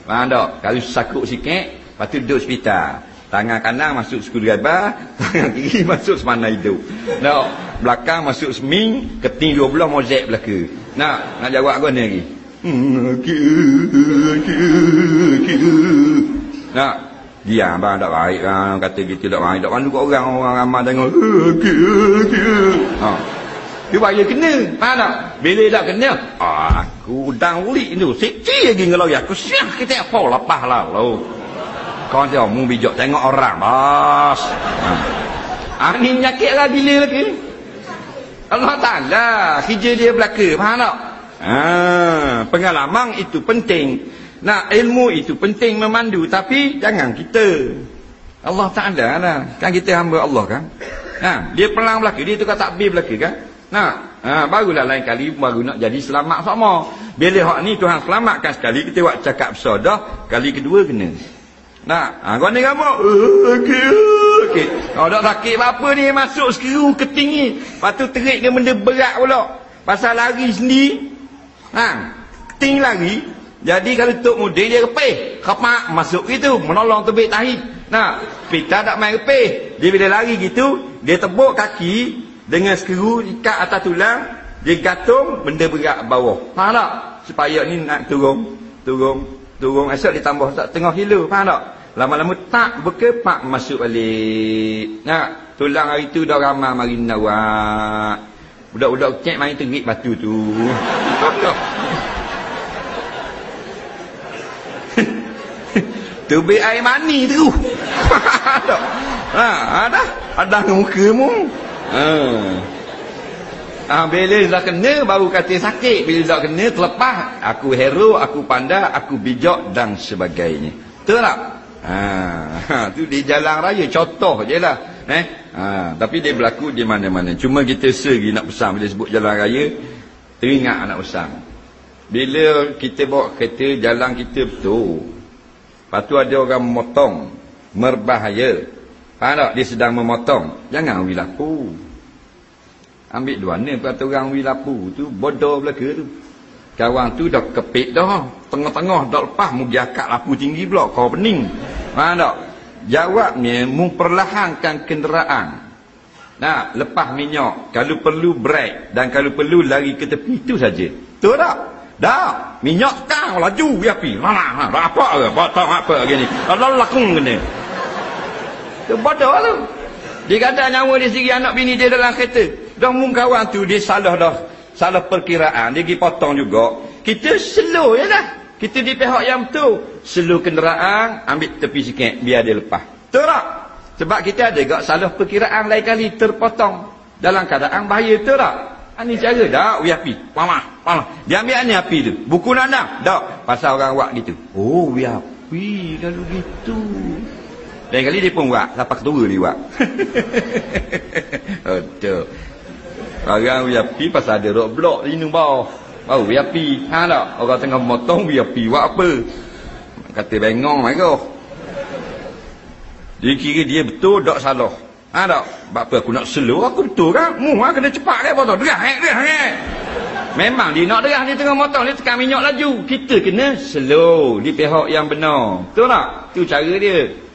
Faham tak? Kalau sakut sikit, lepas tu duduk hospital. Tangan kanan masuk skrudraiber, tangan kiri masuk semana hidup. Nak belakang masuk seming, keting dua belah mozek belaka. Nak nak jawab apa ni lagi? Nak dia abang tak baik kan kata kita tak baik tak pandu orang orang ramai tengok ha dia bagi kena faham tak bila tak kena aku udang ulik tu. Sikit lagi ngelau aku siap kita apa lepas lah lo kau tengok mu bijak tengok orang bos. Ha. ni nyakit lah bila lagi. Allah Ta'ala kerja dia belaka. Faham tak? Ha. pengalaman itu penting. Nak ilmu itu penting memandu tapi jangan kita. Allah Ta'ala lah. Kan kita hamba Allah kan? Ha. dia pelang belaka dia tukar takbir belaka kan Nah, ha, barulah lain kali baru nak jadi selamat sama. Bila hak ni Tuhan selamatkan sekali kita buat cakap besar dah, kali kedua kena. Nah, ha, kau ni kamu. Okey, okey. Kau dak sakit apa ni masuk sekeru keting ni. Lepas tu terik ke benda berat pula. Pasal lari sendiri. Ha, keting lari. Jadi kalau tok muda dia repih. Kapak masuk gitu, menolong tebik tahi. Nah, kita tak main repih. Dia bila lari gitu, dia tebuk kaki, dengan skru ikat atas tulang dia gantung benda berat bawah. Faham tak? Supaya ni nak turun turun turun. Asal ditambah tak tengah kilo faham tak? Lama-lama tak berkepak masuk balik. Nak? Tulang hari tu dah ramai mari nawak budak-budak cek main terik batu tu. Tu be air mani tu. Ha ada. Ada muka mu Ha. Ah, bila dah kena baru kata sakit. Bila dah kena terlepas. Aku hero, aku pandai, aku bijak dan sebagainya. Betul tak? Ha. ha. tu di jalan raya. Contoh je lah. Eh? Ha. Tapi dia berlaku di mana-mana. Cuma kita segi nak pesan. Bila sebut jalan raya. Teringat anak pesan. Bila kita bawa kereta jalan kita betul. Lepas tu ada orang memotong. Merbahaya. Faham tak? Dia sedang memotong. Jangan wilapu. Ambil dua ni peraturan wilapu tu bodoh belaka tu. Kawan tu dah kepit dah. Tengah-tengah dah lepas mu akak lapu tinggi pula kau pening. Ha tak? Jawabnya mu perlahankan kenderaan. Nah, lepas minyak, kalau perlu brake dan kalau perlu lari ke tepi itu saja. Betul tak? Dah, minyak kang laju ya pi. Mana? Apa ke? Batang apa gini? Allah lakung kena. Tu bodoh tu. Dia kata nyawa dia sendiri anak bini dia dalam kereta. Dah mung kawan tu dia salah dah. Salah perkiraan. Dia pergi potong juga. Kita slow je lah. Kita di pihak yang betul. Slow kenderaan, ambil tepi sikit. Biar dia lepas. Tak? Sebab kita ada juga salah perkiraan lain kali terpotong. Dalam keadaan bahaya. Tak? Ini ha, cara. Tak, we api. Pamah. Pamah. Dia ambil ni api tu. Buku nandang. Tak. Pasal orang buat gitu. Oh, we api. Kalau gitu. Lain kali dia pun buat. Lepas ketua dia buat. Betul. Orang api pasal ada rock block di bawah. Oh, api. Ha tak? Orang tengah motong api. Buat apa? Kata bengong mereka. Dia kira dia betul tak salah. Ha tak? Sebab apa aku nak slow aku betul kan? Mu ha, kena cepat kan motor. Derah eh, derah eh. Memang dia nak derah dia tengah motor dia tekan minyak laju. Kita kena slow di pihak yang benar. Betul tak? Tu cara dia.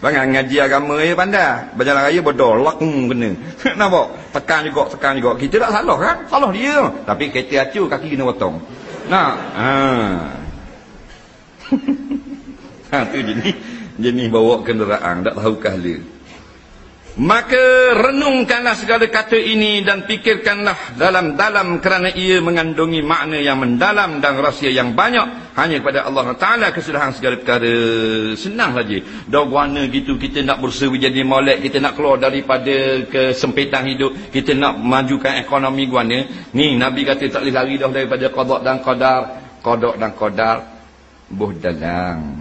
Bangang ngaji agama ya pandai. Berjalan raya bodoh. Lak hmm, kena. Nampak? Tekan juga, tekan juga. Kita tak salah kan? Salah dia. Tapi kereta acu kaki kena potong. Nah. Ha. ha tu jenis jenis bawa kenderaan. Tak tahu kahli. Maka renungkanlah segala kata ini dan fikirkanlah dalam-dalam kerana ia mengandungi makna yang mendalam dan rahsia yang banyak hanya kepada Allah Taala kesudahan segala perkara senang saja. Dah guana gitu kita nak bersewi jadi molek, kita nak keluar daripada kesempitan hidup, kita nak majukan ekonomi guana. Ni Nabi kata tak boleh lari dah daripada qada dan qadar, qada dan qadar buh dalam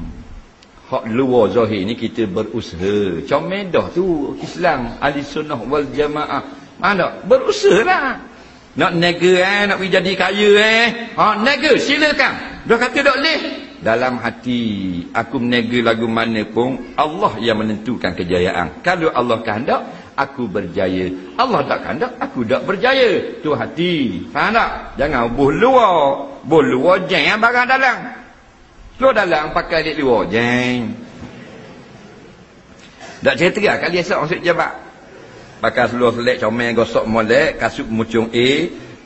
hak luar zahir ni kita berusaha. Comedah tu Islam ahli sunnah wal jamaah. Mana berusaha lah. Nak nega eh nak pergi jadi kaya eh. Ha nega silakan. Dah kata tak boleh. Dalam hati aku menega lagu mana pun Allah yang menentukan kejayaan. Kalau Allah kehendak aku berjaya. Allah tak kehendak aku tak berjaya. Tu hati. Faham tak? Jangan buh luar. Buh luar jeng barang dalam Keluar dalam pakai adik luar. Jeng. Tak cerita ke? Kali esok masuk jabat. Pakai seluruh selek comel gosok molek. Kasut mucung A.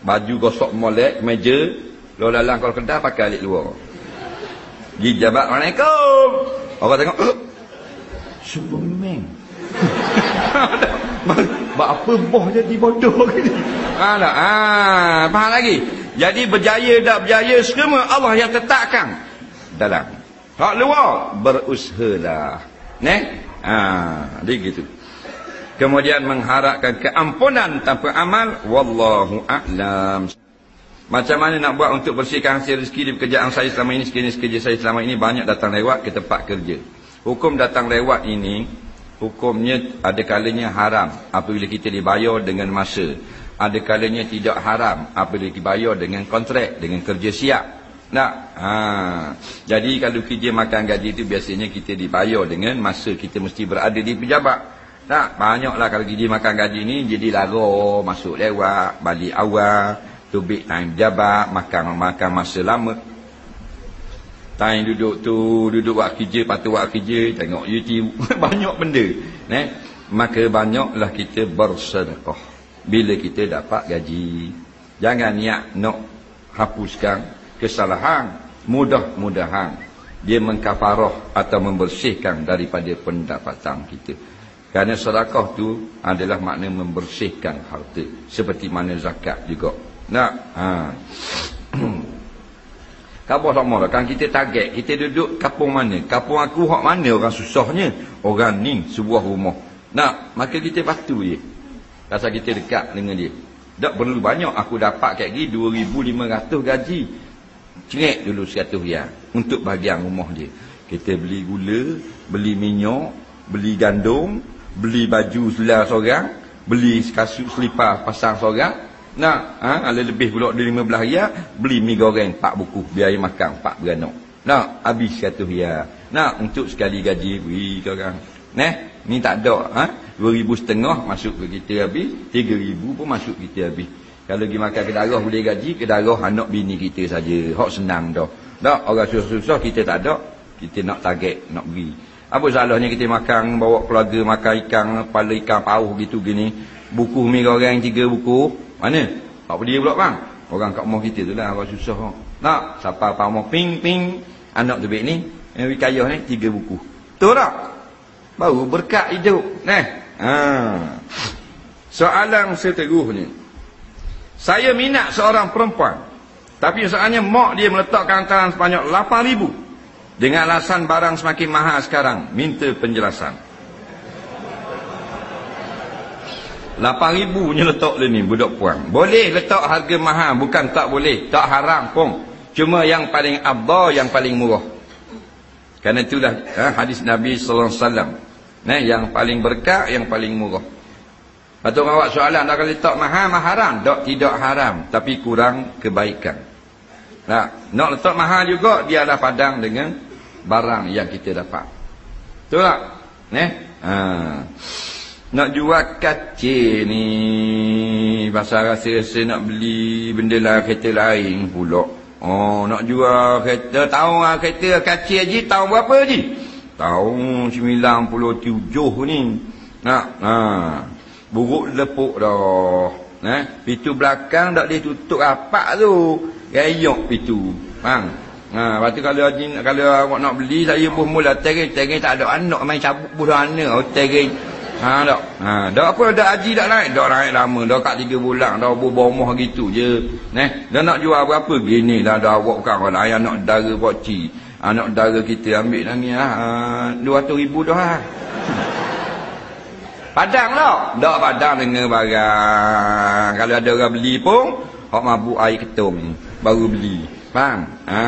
Baju gosok molek. Meja. Keluar dalam kalau kedah pakai adik luar. Di jabat. Assalamualaikum. Orang tengok. Uh, Superman. Buat apa boh jadi bodoh ni? Ha, tak? Ha, faham lagi? Jadi berjaya tak berjaya semua Allah yang tetapkan dalam. Hak luar berusahalah. Neh? Ha, dia gitu. Kemudian mengharapkan keampunan tanpa amal wallahu a'lam. Macam mana nak buat untuk bersihkan hasil rezeki di pekerjaan saya selama ini, sekian kerja saya selama ini banyak datang lewat ke tempat kerja. Hukum datang lewat ini hukumnya ada kalanya haram apabila kita dibayar dengan masa. Ada kalanya tidak haram apabila dibayar dengan kontrak, dengan kerja siap. Tak? Ha. Jadi kalau kerja makan gaji itu biasanya kita dibayar dengan masa kita mesti berada di pejabat. Tak? Banyaklah kalau kerja makan gaji ni jadi lara, masuk lewat, balik awal, tubik time pejabat, makan makan masa lama. Time duduk tu, duduk buat kerja, patut buat kerja, tengok YouTube. Banyak benda. Ne? Maka banyaklah kita bersedekah. Bila kita dapat gaji. Jangan niat nak hapuskan kesalahan mudah-mudahan dia mengkafarah atau membersihkan daripada pendapatan kita. Kerana sedekah tu adalah makna membersihkan harta seperti mana zakat juga. Nak ha. Kabar tak mahu kan? Kita target Kita duduk kapung mana? Kapung aku hak mana? Orang susahnya. Orang ni sebuah rumah. Nak Maka kita batu je Pasal kita dekat dengan dia. Tak perlu banyak. Aku dapat kat gini 2,500 gaji Cengik dulu 100 riyal untuk bahagian rumah dia. Kita beli gula, beli minyak, beli gandum, beli baju selah seorang, beli kasut selipar pasang seorang. Nak, ha, ada lebih pula dari 15 riyal, beli mi goreng 4 buku biaya makan 4 beranak. Nak, habis 100 riyal. Nak, untuk sekali gaji, beri seorang. Neh, ni tak ada, ha? 2000 setengah masuk ke kita habis, 3000 pun masuk kita habis. Kalau pergi makan kedarah boleh gaji, kedarah anak bini kita saja. Hak senang dah. Tak, orang susah-susah kita tak ada. Kita nak target, nak pergi. Apa salahnya kita makan, bawa keluarga makan ikan, kepala ikan pauh gitu gini. Buku mi orang tiga buku. Mana? Tak boleh pula bang. Orang kat rumah kita tu lah, orang susah. Tak, siapa apa mau ping ping. Anak tu ni, yang kaya ni, tiga buku. Betul tak? Baru berkat hidup. Nah. Ha. Soalan seterusnya. Saya minat seorang perempuan. Tapi soalnya mak dia meletakkan anggaran sebanyak 8 ribu. Dengan alasan barang semakin mahal sekarang. Minta penjelasan. 8 ribu punya letak dia ni budak puan. Boleh letak harga mahal. Bukan tak boleh. Tak haram pun. Cuma yang paling abdah, yang paling murah. Kerana itulah ha, hadis Nabi SAW. Nah, yang paling berkat, yang paling murah. Tu orang buat soalan, tak kali letak mahal, haram. Tak, tidak haram. Tapi kurang kebaikan. Nah, nak letak mahal juga, dia adalah padang dengan barang yang kita dapat. Betul tak? Ne? Ha. Nak jual kacir ni. Pasal rasa-rasa nak beli benda lah kereta lain pula. Oh, nak jual kereta. Tahu lah kereta kacir je, tahu berapa je? Tahun 97 ni. Nak, ha buruk lepuk dah. Eh, pintu belakang tak boleh tutup rapat tu. Gayok pintu. Faham? Ha, lepas tu kalau kalau awak nak beli saya pun mula tereng tereng tak ada anak main cabut budak anak oh tereng. Ha dak. Ha dak apa dak haji dak naik dak naik lama dak kat 3 bulan dak bomoh gitu je. Neh, dak nak jual berapa gini dah dah awak bukan kalau ayah nak dara poci. Anak dara kita ambil dah ni ah 200 ribu dah. Ha. Padang tak? Tak padang dengan barang. Kalau ada orang beli pun, hok mabuk air ketum baru beli. Faham? Ha.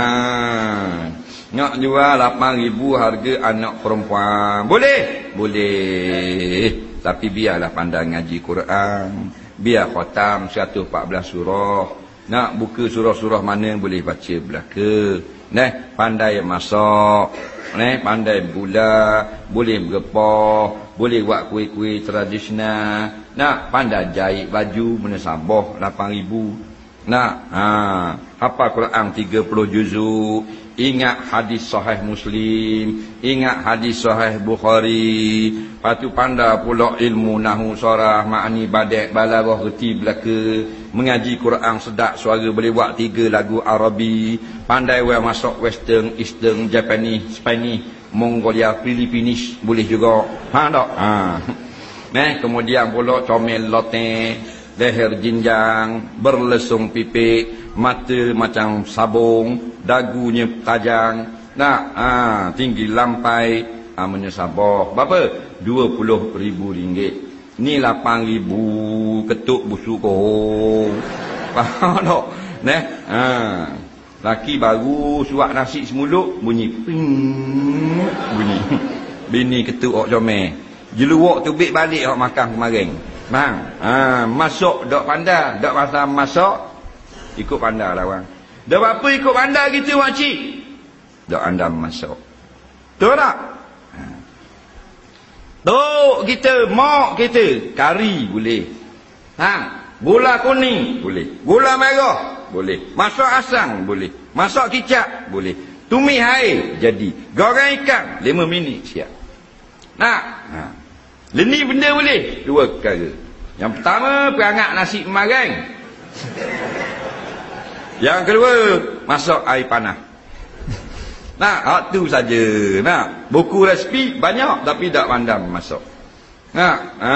Nak jual 8 ribu harga anak perempuan. Boleh? Boleh. Tapi biarlah pandang ngaji Quran. Biar khatam 114 surah. Nak buka surah-surah mana boleh baca belaka. Nah, pandai masak. Nah, pandai gula. Boleh bergepah boleh buat kuih-kuih tradisional. Nak pandai jahit baju mana sabah 8000 nak ha apa Quran 30 juzuk. Ingat hadis sahih Muslim. Ingat hadis sahih Bukhari. Patu pandai pula ilmu nahu sarah makni badek balaghah reti belaka. Mengaji Quran sedak suara boleh buat tiga lagu Arabi. Pandai we masuk western eastern japanese spanish Mongolia, Filipinis boleh juga. Ha tak? Ha. Nah, kemudian pula comel loteng, leher jinjang, berlesung pipik, mata macam sabung, dagunya tajang. Nah, ha, tinggi lampai, ha, menyesabah. Berapa? ribu ringgit. Ni ribu ketuk busuk kohong. Faham tak? Nah, ha. Laki baru suak nasi semuluk bunyi ping bunyi. Bini ketuk ok comel. Jeluak tu balik ok makan kemarin. Bang, ha, masuk dok pandai, dok masa masuk ikut pandai lah bang. Dak apa ikut pandai gitu mak cik? Dok anda masuk. Tu tak? Ha. Kita, mak kita, kari boleh. Ha, gula kuning boleh. Gula merah boleh. Masak asang boleh. Masak kicap boleh. Tumi air jadi. Goreng ikan lima minit siap. Nak? Ha. Leni benda boleh. Dua perkara. Yang pertama perangat nasi kemarin. Yang kedua masak air panas. Nak, hak tu saja. Nak, buku resipi banyak tapi tak pandang masak. Nak, ha,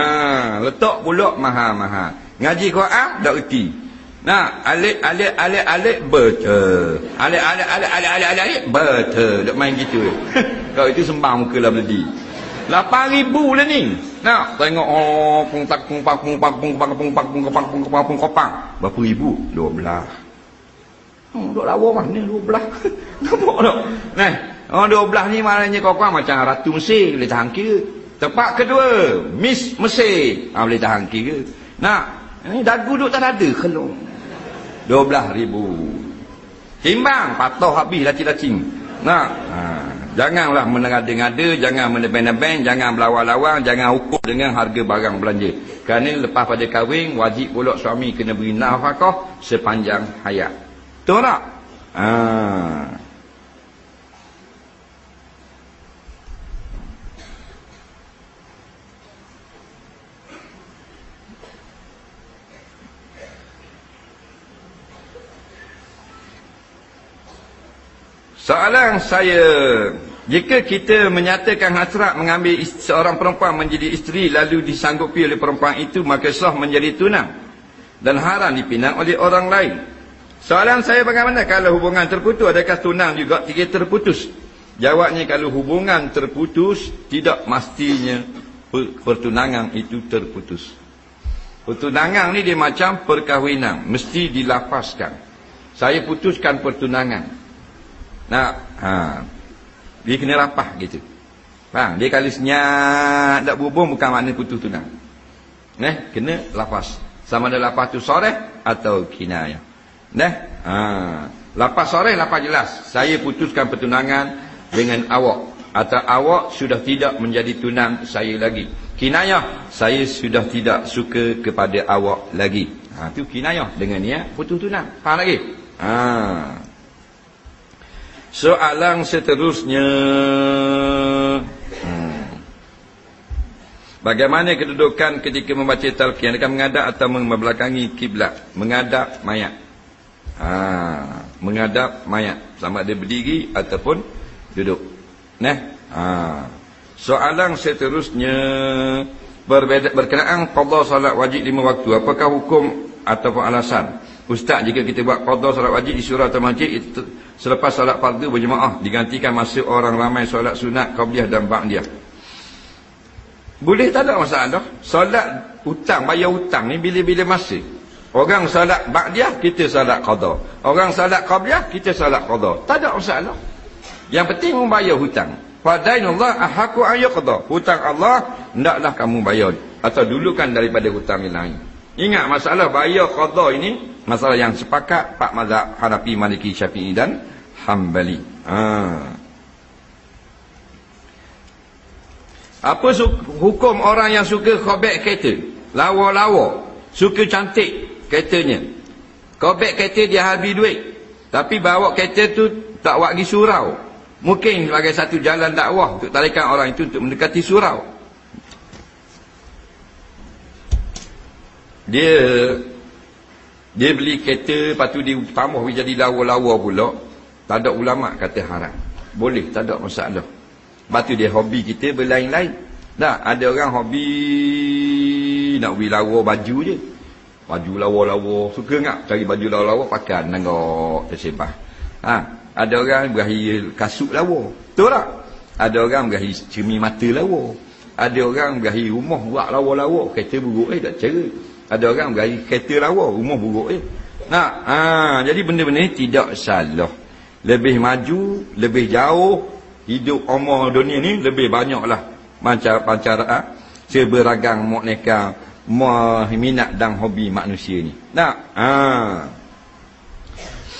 letak pula mahal-mahal. Ngaji Quran tak reti. Nah, alik alik alik alik betul. Alik alik alik alik alik alik alik betul. Dok main gitu. Kau itu sembang muka lah beli. 8000 lah ni. Nah, tengok oh pung tak pung pak pung pak pung pak pung pak pung pak pung pak pung kopang. Berapa ribu? 12. Hmm, dok lawa mana 12? Nampak tak? Nah, oh 12 ni maknanya kopang macam ratu Mesir boleh tahan kira. Tempat kedua, Miss Mesir. Ah boleh tahan kira. Nah, ini dagu duk tak ada kelong. 12 ribu timbang patuh habis lacing-lacing nak ha. janganlah menengada-ngada jangan menebeng-nebeng jangan melawang-lawang jangan ukur dengan harga barang belanja kerana lepas pada kahwin wajib pula suami kena beri nafkah sepanjang hayat betul tak ha. Soalan saya, jika kita menyatakan hasrat mengambil seorang perempuan menjadi isteri lalu disanggupi oleh perempuan itu, maka sah menjadi tunang dan haram dipinang oleh orang lain. Soalan saya bagaimana kalau hubungan terputus, adakah tunang juga tidak terputus? Jawabnya kalau hubungan terputus, tidak mestinya pertunangan itu terputus. Pertunangan ni dia macam perkahwinan, mesti dilapaskan. Saya putuskan pertunangan. Nak ha. Dia kena rapah gitu. Faham? Dia kalau senyap tak berhubung bukan makna putus tunang. Neh, kena lapas. Sama ada lapas tu sore atau kinayah. Neh? Ha. Lapas sore lapas jelas. Saya putuskan pertunangan dengan awak atau awak sudah tidak menjadi tunang saya lagi. Kinayah, saya sudah tidak suka kepada awak lagi. Ha tu kinayah dengan dia putus tunang. Faham lagi? Ha. Soalan seterusnya. Hmm. Bagaimana kedudukan ketika membaca talqin Adakah mengadap atau membelakangi kiblat? Mengadap mayat. Ha. Mengadap mayat. Sama ada berdiri ataupun duduk. Nah, ha. Soalan seterusnya. Berbeda, Berkenaan qadha salat wajib lima waktu. Apakah hukum ataupun alasan? Ustaz jika kita buat qadha salat wajib di surah atau masjid itu selepas salat fardu berjemaah digantikan masa orang ramai solat sunat qabliyah dan ba'diyah. Boleh tak ada masalah. Solat hutang bayar hutang ni bila-bila masa. Orang solat ba'diyah kita solat qadha. Orang solat qabliyah kita solat qadha. Tak ada masalah. Yang penting membayar hutang. Fadainullah ahaqu ayyaqda. Hutang Allah hendaklah kamu bayar atau dulukan daripada hutang yang lain. Ingat masalah bayar qada ini masalah yang sepakat Pak Mazhab Hanafi, Maliki, Syafi'i dan Hambali. Ha. Apa hukum orang yang suka khobek kereta? Lawa-lawa. Suka cantik keretanya. Khobek kereta dia habis duit. Tapi bawa kereta tu tak buat pergi surau. Mungkin sebagai satu jalan dakwah untuk tarikan orang itu untuk mendekati surau. Dia dia beli kereta lepas tu dia tambah jadi lawa-lawa pula. Tak ada ulama kata haram. Boleh tak ada masalah. Lepas tu dia hobi kita berlain-lain. Tak ada orang hobi nak beli lawa baju je. Baju lawa-lawa suka tak cari baju lawa-lawa pakai nanggok tersebah ha, ada orang berakhir kasut lawa. Betul tak? Ada orang berakhir cermin mata lawa. Ada orang berakhir rumah buat lawa-lawa kereta buruk eh tak cerita ada orang bergaya kereta lawa, rumah buruk eh. Nak, ha, jadi benda-benda ni tidak salah. Lebih maju, lebih jauh, hidup umur dunia ni lebih banyaklah macam pancara ha? seberagam mukneka minat dan hobi manusia ni. Nak, ha.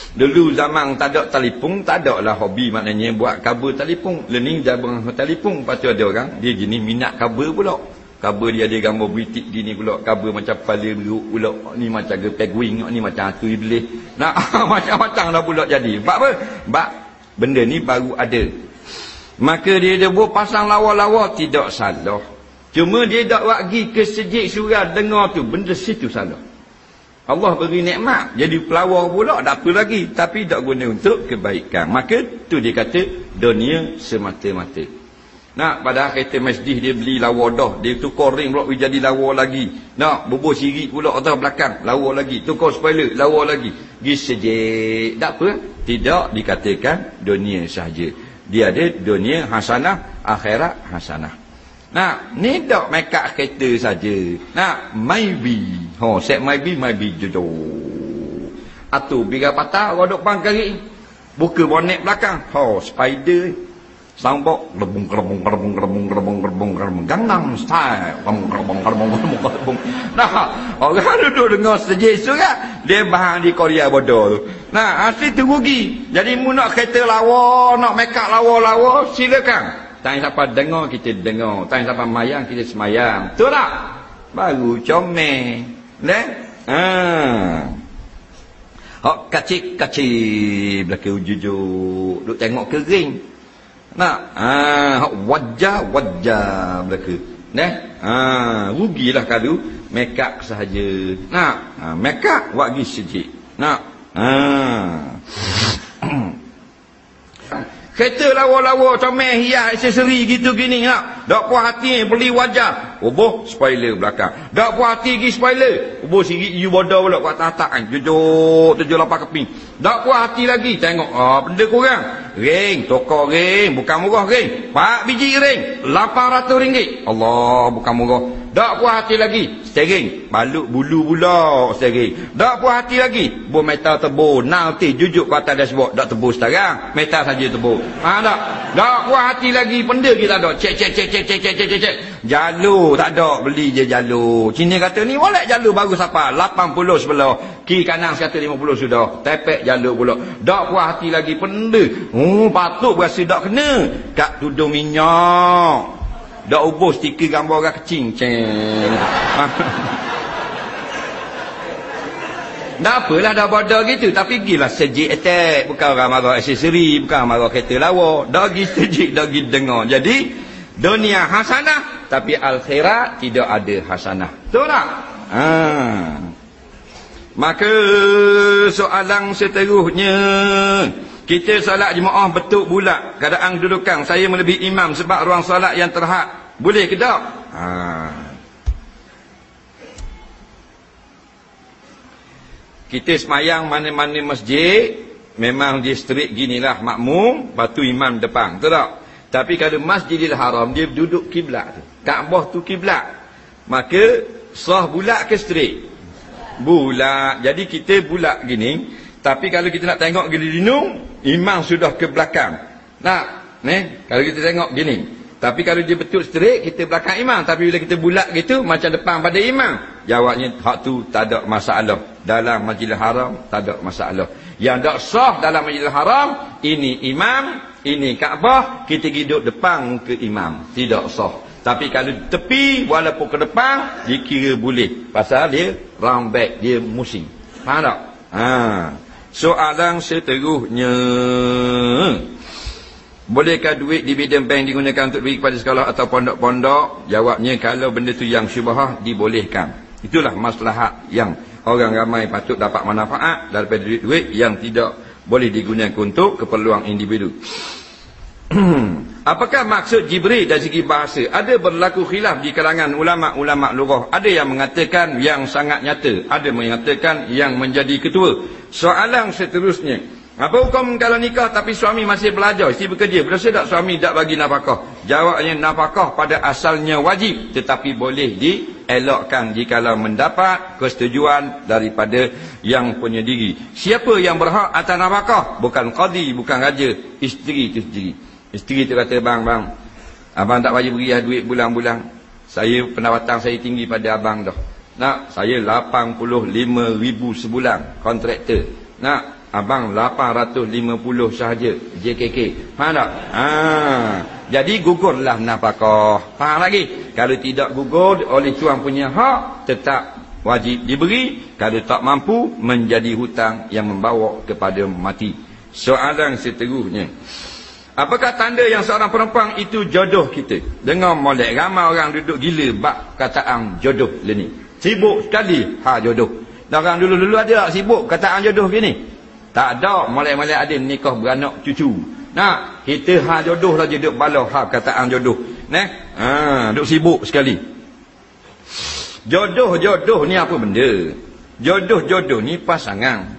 Dulu zaman tak ada telefon, tak ada lah hobi maknanya buat kabel telefon. Learning jabang telefon. Lepas tu ada orang, dia jenis minat kabel pula. Kabel dia ada gambar britik gini pula. Kabel macam kepala beruk pula. Ni macam gepeg wing. Ni macam hatu iblis. Nak macam-macam dah pula jadi. Sebab apa? Sebab benda ni baru ada. Maka dia ada buat pasang lawa-lawa. Tidak salah. Cuma dia tak pergi ke sejik surah dengar tu. Benda situ salah. Allah beri nikmat. Jadi pelawar pula. Tak apa lagi. Tapi tak guna untuk kebaikan. Maka tu dia kata. Dunia semata-mata. Nak pada kereta masjid dia beli lawa dah. Dia tukar ring pula jadi lawa lagi. Nak bubur sirik pula atas belakang. Lawa lagi. Tukar spoiler. Lawa lagi. Gi sejik. Tak apa. Tidak dikatakan dunia sahaja. Dia ada dunia hasanah. Akhirat hasanah. Nak ni tak up kereta saja. Nak maybe. Oh, set maybe, maybe jodoh. Atau bila patah, rodok pangkari. Buka bonet belakang. Oh, spider soundbox lebung kerbung kerbung kerbung kerbung kerbung kerbung gangnam style kerbung kerbung kerbung kerbung kerbung nah orang duduk dengar sejak itu kan dia bahan di Korea bodoh tu Nah, asli tu rugi. Jadi mu nak kereta lawa, nak make up lawa-lawa, silakan. Tak siapa dengar kita dengar. Tak siapa mayang kita semayang. Betul tak? Baru comel. Nah. Ha. Hak kacik-kacik belakang ujuk-ujuk. Duk tengok kering. Nak. Ha, hak wajah-wajah belakang. Nah. Ha, rugilah kalau make up sahaja. Nak. Ha, make up pergi sejik. Nak. Ha. Kereta lawa-lawa comel hias aksesori gitu gini nak. Tak puas hati beli wajah. Ubuh spoiler belakang. Tak puas hati pergi spoiler. Ubuh sikit you bodoh pula buat tatak kan. Jujur tujuh lapan keping. Tak puas hati lagi tengok. Ah benda kurang. Ring, toko ring, bukan murah ring. Pak biji ring, ratus ringgit. Allah, bukan murah. Tak puas hati lagi, steering. Baluk bulu pula steering. Tak puas hati lagi, buah metal tebur. Nanti jujuk ke atas dashboard. Tak tebur sekarang. Metal saja tebur. Ha tak? Tak puas hati lagi, benda kita ada. Cek, cek, cek, cek, cek, cek, cek, cek. Jalur, tak ada. Beli je jalur. Cina kata ni, boleh jalur bagus apa? 80 sebelah. Kiri kanan sekata 50 sudah. Tepek jalur pula. Tak puas hati lagi, benda. Hmm. Patut berasa tak kena. Kak tudung minyak. Dak ubus stiker gambar orang kecing. Ceng. Tak apalah dah bodoh gitu. Tapi gilah sejik attack. Bukan orang marah aksesori. Bukan marah kereta lawa. Dah pergi sejik, dah pergi dengar. Jadi, dunia hasanah. Tapi akhirat tidak ada hasanah. Betul tak? Haa. Maka soalan seterusnya kita solat jemaah betul bulat keadaan dudukan saya melebihi imam sebab ruang solat yang terhad boleh ke tak ha. kita semayang mana-mana masjid memang distrik ginilah makmum batu imam depan betul tak tapi kalau masjidil haram dia duduk kiblat tu Kaabah tu kiblat maka sah bulat ke strik bulat jadi kita bulat gini tapi kalau kita nak tengok gini dinung imam sudah ke belakang. Nak, ni kalau kita tengok gini. Tapi kalau dia betul straight kita belakang imam, tapi bila kita bulat gitu macam depan pada imam. Jawabnya hak tu tak ada masalah. Dalam Majlis Haram tak ada masalah. Yang tak sah dalam Majlis Haram ini imam, ini Kaabah, kita duduk depan ke imam. Tidak sah. Tapi kalau tepi walaupun ke depan dikira boleh. Pasal dia round back, dia musing. Faham tak? Ha. Soalan seterusnya. Bolehkah duit di bidang bank digunakan untuk beri kepada sekolah atau pondok-pondok? Jawabnya kalau benda tu yang syubhah dibolehkan. Itulah maslahat yang orang ramai patut dapat manfaat daripada duit-duit yang tidak boleh digunakan untuk keperluan individu. Apakah maksud Jibril dari segi bahasa? Ada berlaku khilaf di kalangan ulama-ulama lughah. Ada yang mengatakan yang sangat nyata, ada mengatakan yang menjadi ketua. Soalan seterusnya, apa hukum kalau nikah tapi suami masih belajar, isteri bekerja, berasa tak suami tak bagi nafkah? Jawabnya nafkah pada asalnya wajib tetapi boleh dielokkan jikalau mendapat kesetujuan daripada yang punya diri. Siapa yang berhak atas nafkah? Bukan qadi, bukan raja, isteri itu sendiri. Isteri tu kata, bang, bang. Abang tak bagi beri duit bulan-bulan. Saya, pendapatan saya tinggi pada abang dah. Nak, saya 85 ribu sebulan, kontraktor. Nak, abang 850 sahaja, JKK. Faham tak? Ha. Jadi, gugurlah nafkah. Faham lagi? Kalau tidak gugur oleh tuan punya hak, tetap wajib diberi. Kalau tak mampu, menjadi hutang yang membawa kepada mati. Soalan seterusnya. Apakah tanda yang seorang perempuan itu jodoh kita? Dengar molek ramai orang duduk gila bab kataan jodoh ni. Sibuk sekali ha jodoh. Orang dulu-dulu ada tak sibuk kataan jodoh gini? Tak ada molek-molek ada nikah beranak cucu. Nah, kita ha jodoh lah duduk bala ha kataan jodoh. Neh, ha duduk sibuk sekali. Jodoh-jodoh ni apa benda? Jodoh-jodoh ni pasangan.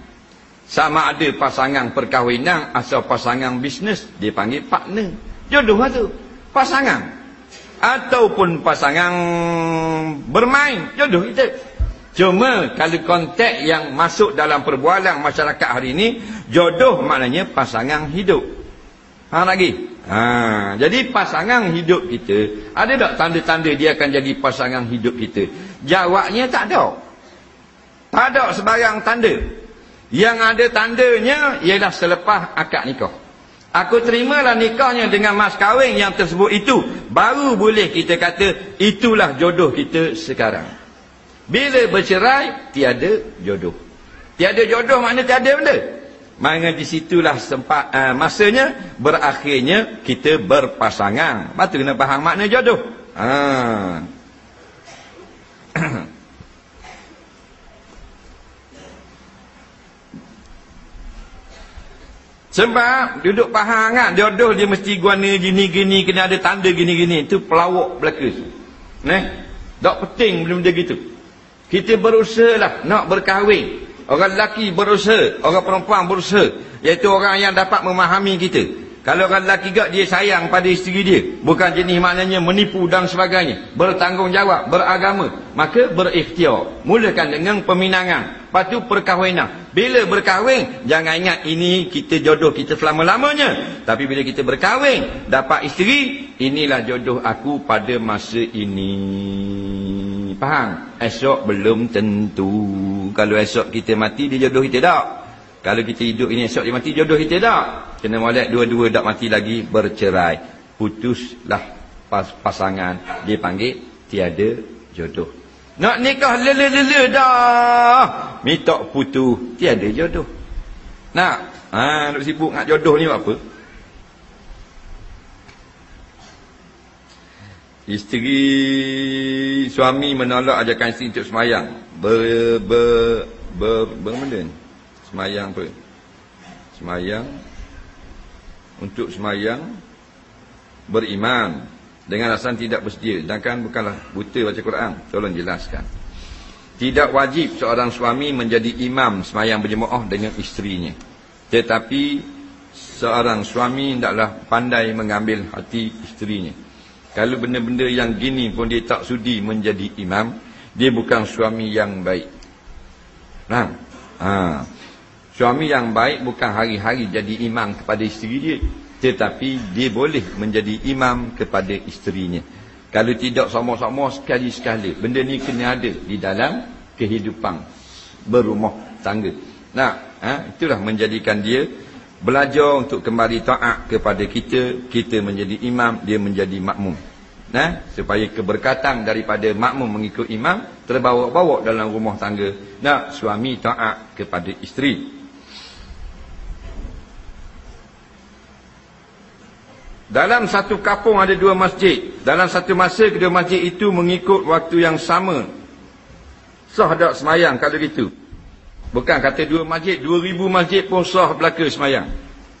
Sama ada pasangan perkahwinan atau pasangan bisnes, dia panggil partner. Jodoh lah tu. Pasangan. Ataupun pasangan bermain. Jodoh kita. Cuma kalau konteks yang masuk dalam perbualan masyarakat hari ini, jodoh maknanya pasangan hidup. Faham lagi? Ha, jadi pasangan hidup kita, ada tak tanda-tanda dia akan jadi pasangan hidup kita? Jawabnya tak ada. Tak ada sebarang tanda. Yang ada tandanya ialah selepas akad nikah. Aku terimalah nikahnya dengan mas kahwin yang tersebut itu. Baru boleh kita kata itulah jodoh kita sekarang. Bila bercerai, tiada jodoh. Tiada jodoh makna tiada benda. Makna di situlah sempat, uh, masanya berakhirnya kita berpasangan. Lepas kena faham makna jodoh. Haa. Sebab duduk faham kan jodoh dia mesti guana gini-gini kena ada tanda gini-gini itu pelawak belaka. Neh. Tak penting benda-benda gitu. Kita berusaha lah nak berkahwin. Orang lelaki berusaha, orang perempuan berusaha, iaitu orang yang dapat memahami kita. Kalau orang lelaki gak dia sayang pada isteri dia, bukan jenis maknanya menipu dan sebagainya, bertanggungjawab, beragama, maka berikhtiar. Mulakan dengan peminangan, lepas tu perkahwinan. Bila berkahwin, jangan ingat ini kita jodoh kita selama-lamanya. Tapi bila kita berkahwin, dapat isteri, inilah jodoh aku pada masa ini. Faham? Esok belum tentu. Kalau esok kita mati, dia jodoh kita tak? Kalau kita hidup ini esok dia mati, jodoh kita tak? Kena molek dua-dua tak mati lagi bercerai. Putuslah pas pasangan dia panggil tiada jodoh. Nak nikah lele-lele dah. Minta putus tiada jodoh. Nak ha nak sibuk nak jodoh ni apa? Isteri suami menolak ajakan isteri untuk semayang. Ber ber ber, ber, ber Semayang apa? Semayang. Untuk semayang beriman. Dengan alasan tidak bersedia. Sedangkan bukanlah buta baca Quran. Tolong jelaskan. Tidak wajib seorang suami menjadi imam semayang berjemaah dengan isterinya. Tetapi seorang suami hendaklah pandai mengambil hati isterinya kalau benda-benda yang gini pun dia tak sudi menjadi imam dia bukan suami yang baik nah ha. Suami yang baik bukan hari-hari jadi imam kepada isteri dia. Tetapi dia boleh menjadi imam kepada isterinya. Kalau tidak sama-sama sekali-sekali. Benda ni kena ada di dalam kehidupan berumah tangga. Nah, ha, itulah menjadikan dia belajar untuk kembali taat kepada kita. Kita menjadi imam, dia menjadi makmum. Nah, supaya keberkatan daripada makmum mengikut imam terbawa-bawa dalam rumah tangga. Nah, suami taat kepada isteri. Dalam satu kampung ada dua masjid. Dalam satu masa kedua masjid itu mengikut waktu yang sama. Sah tak semayang kalau gitu. Bukan kata dua masjid, dua ribu masjid pun sah belaka semayang.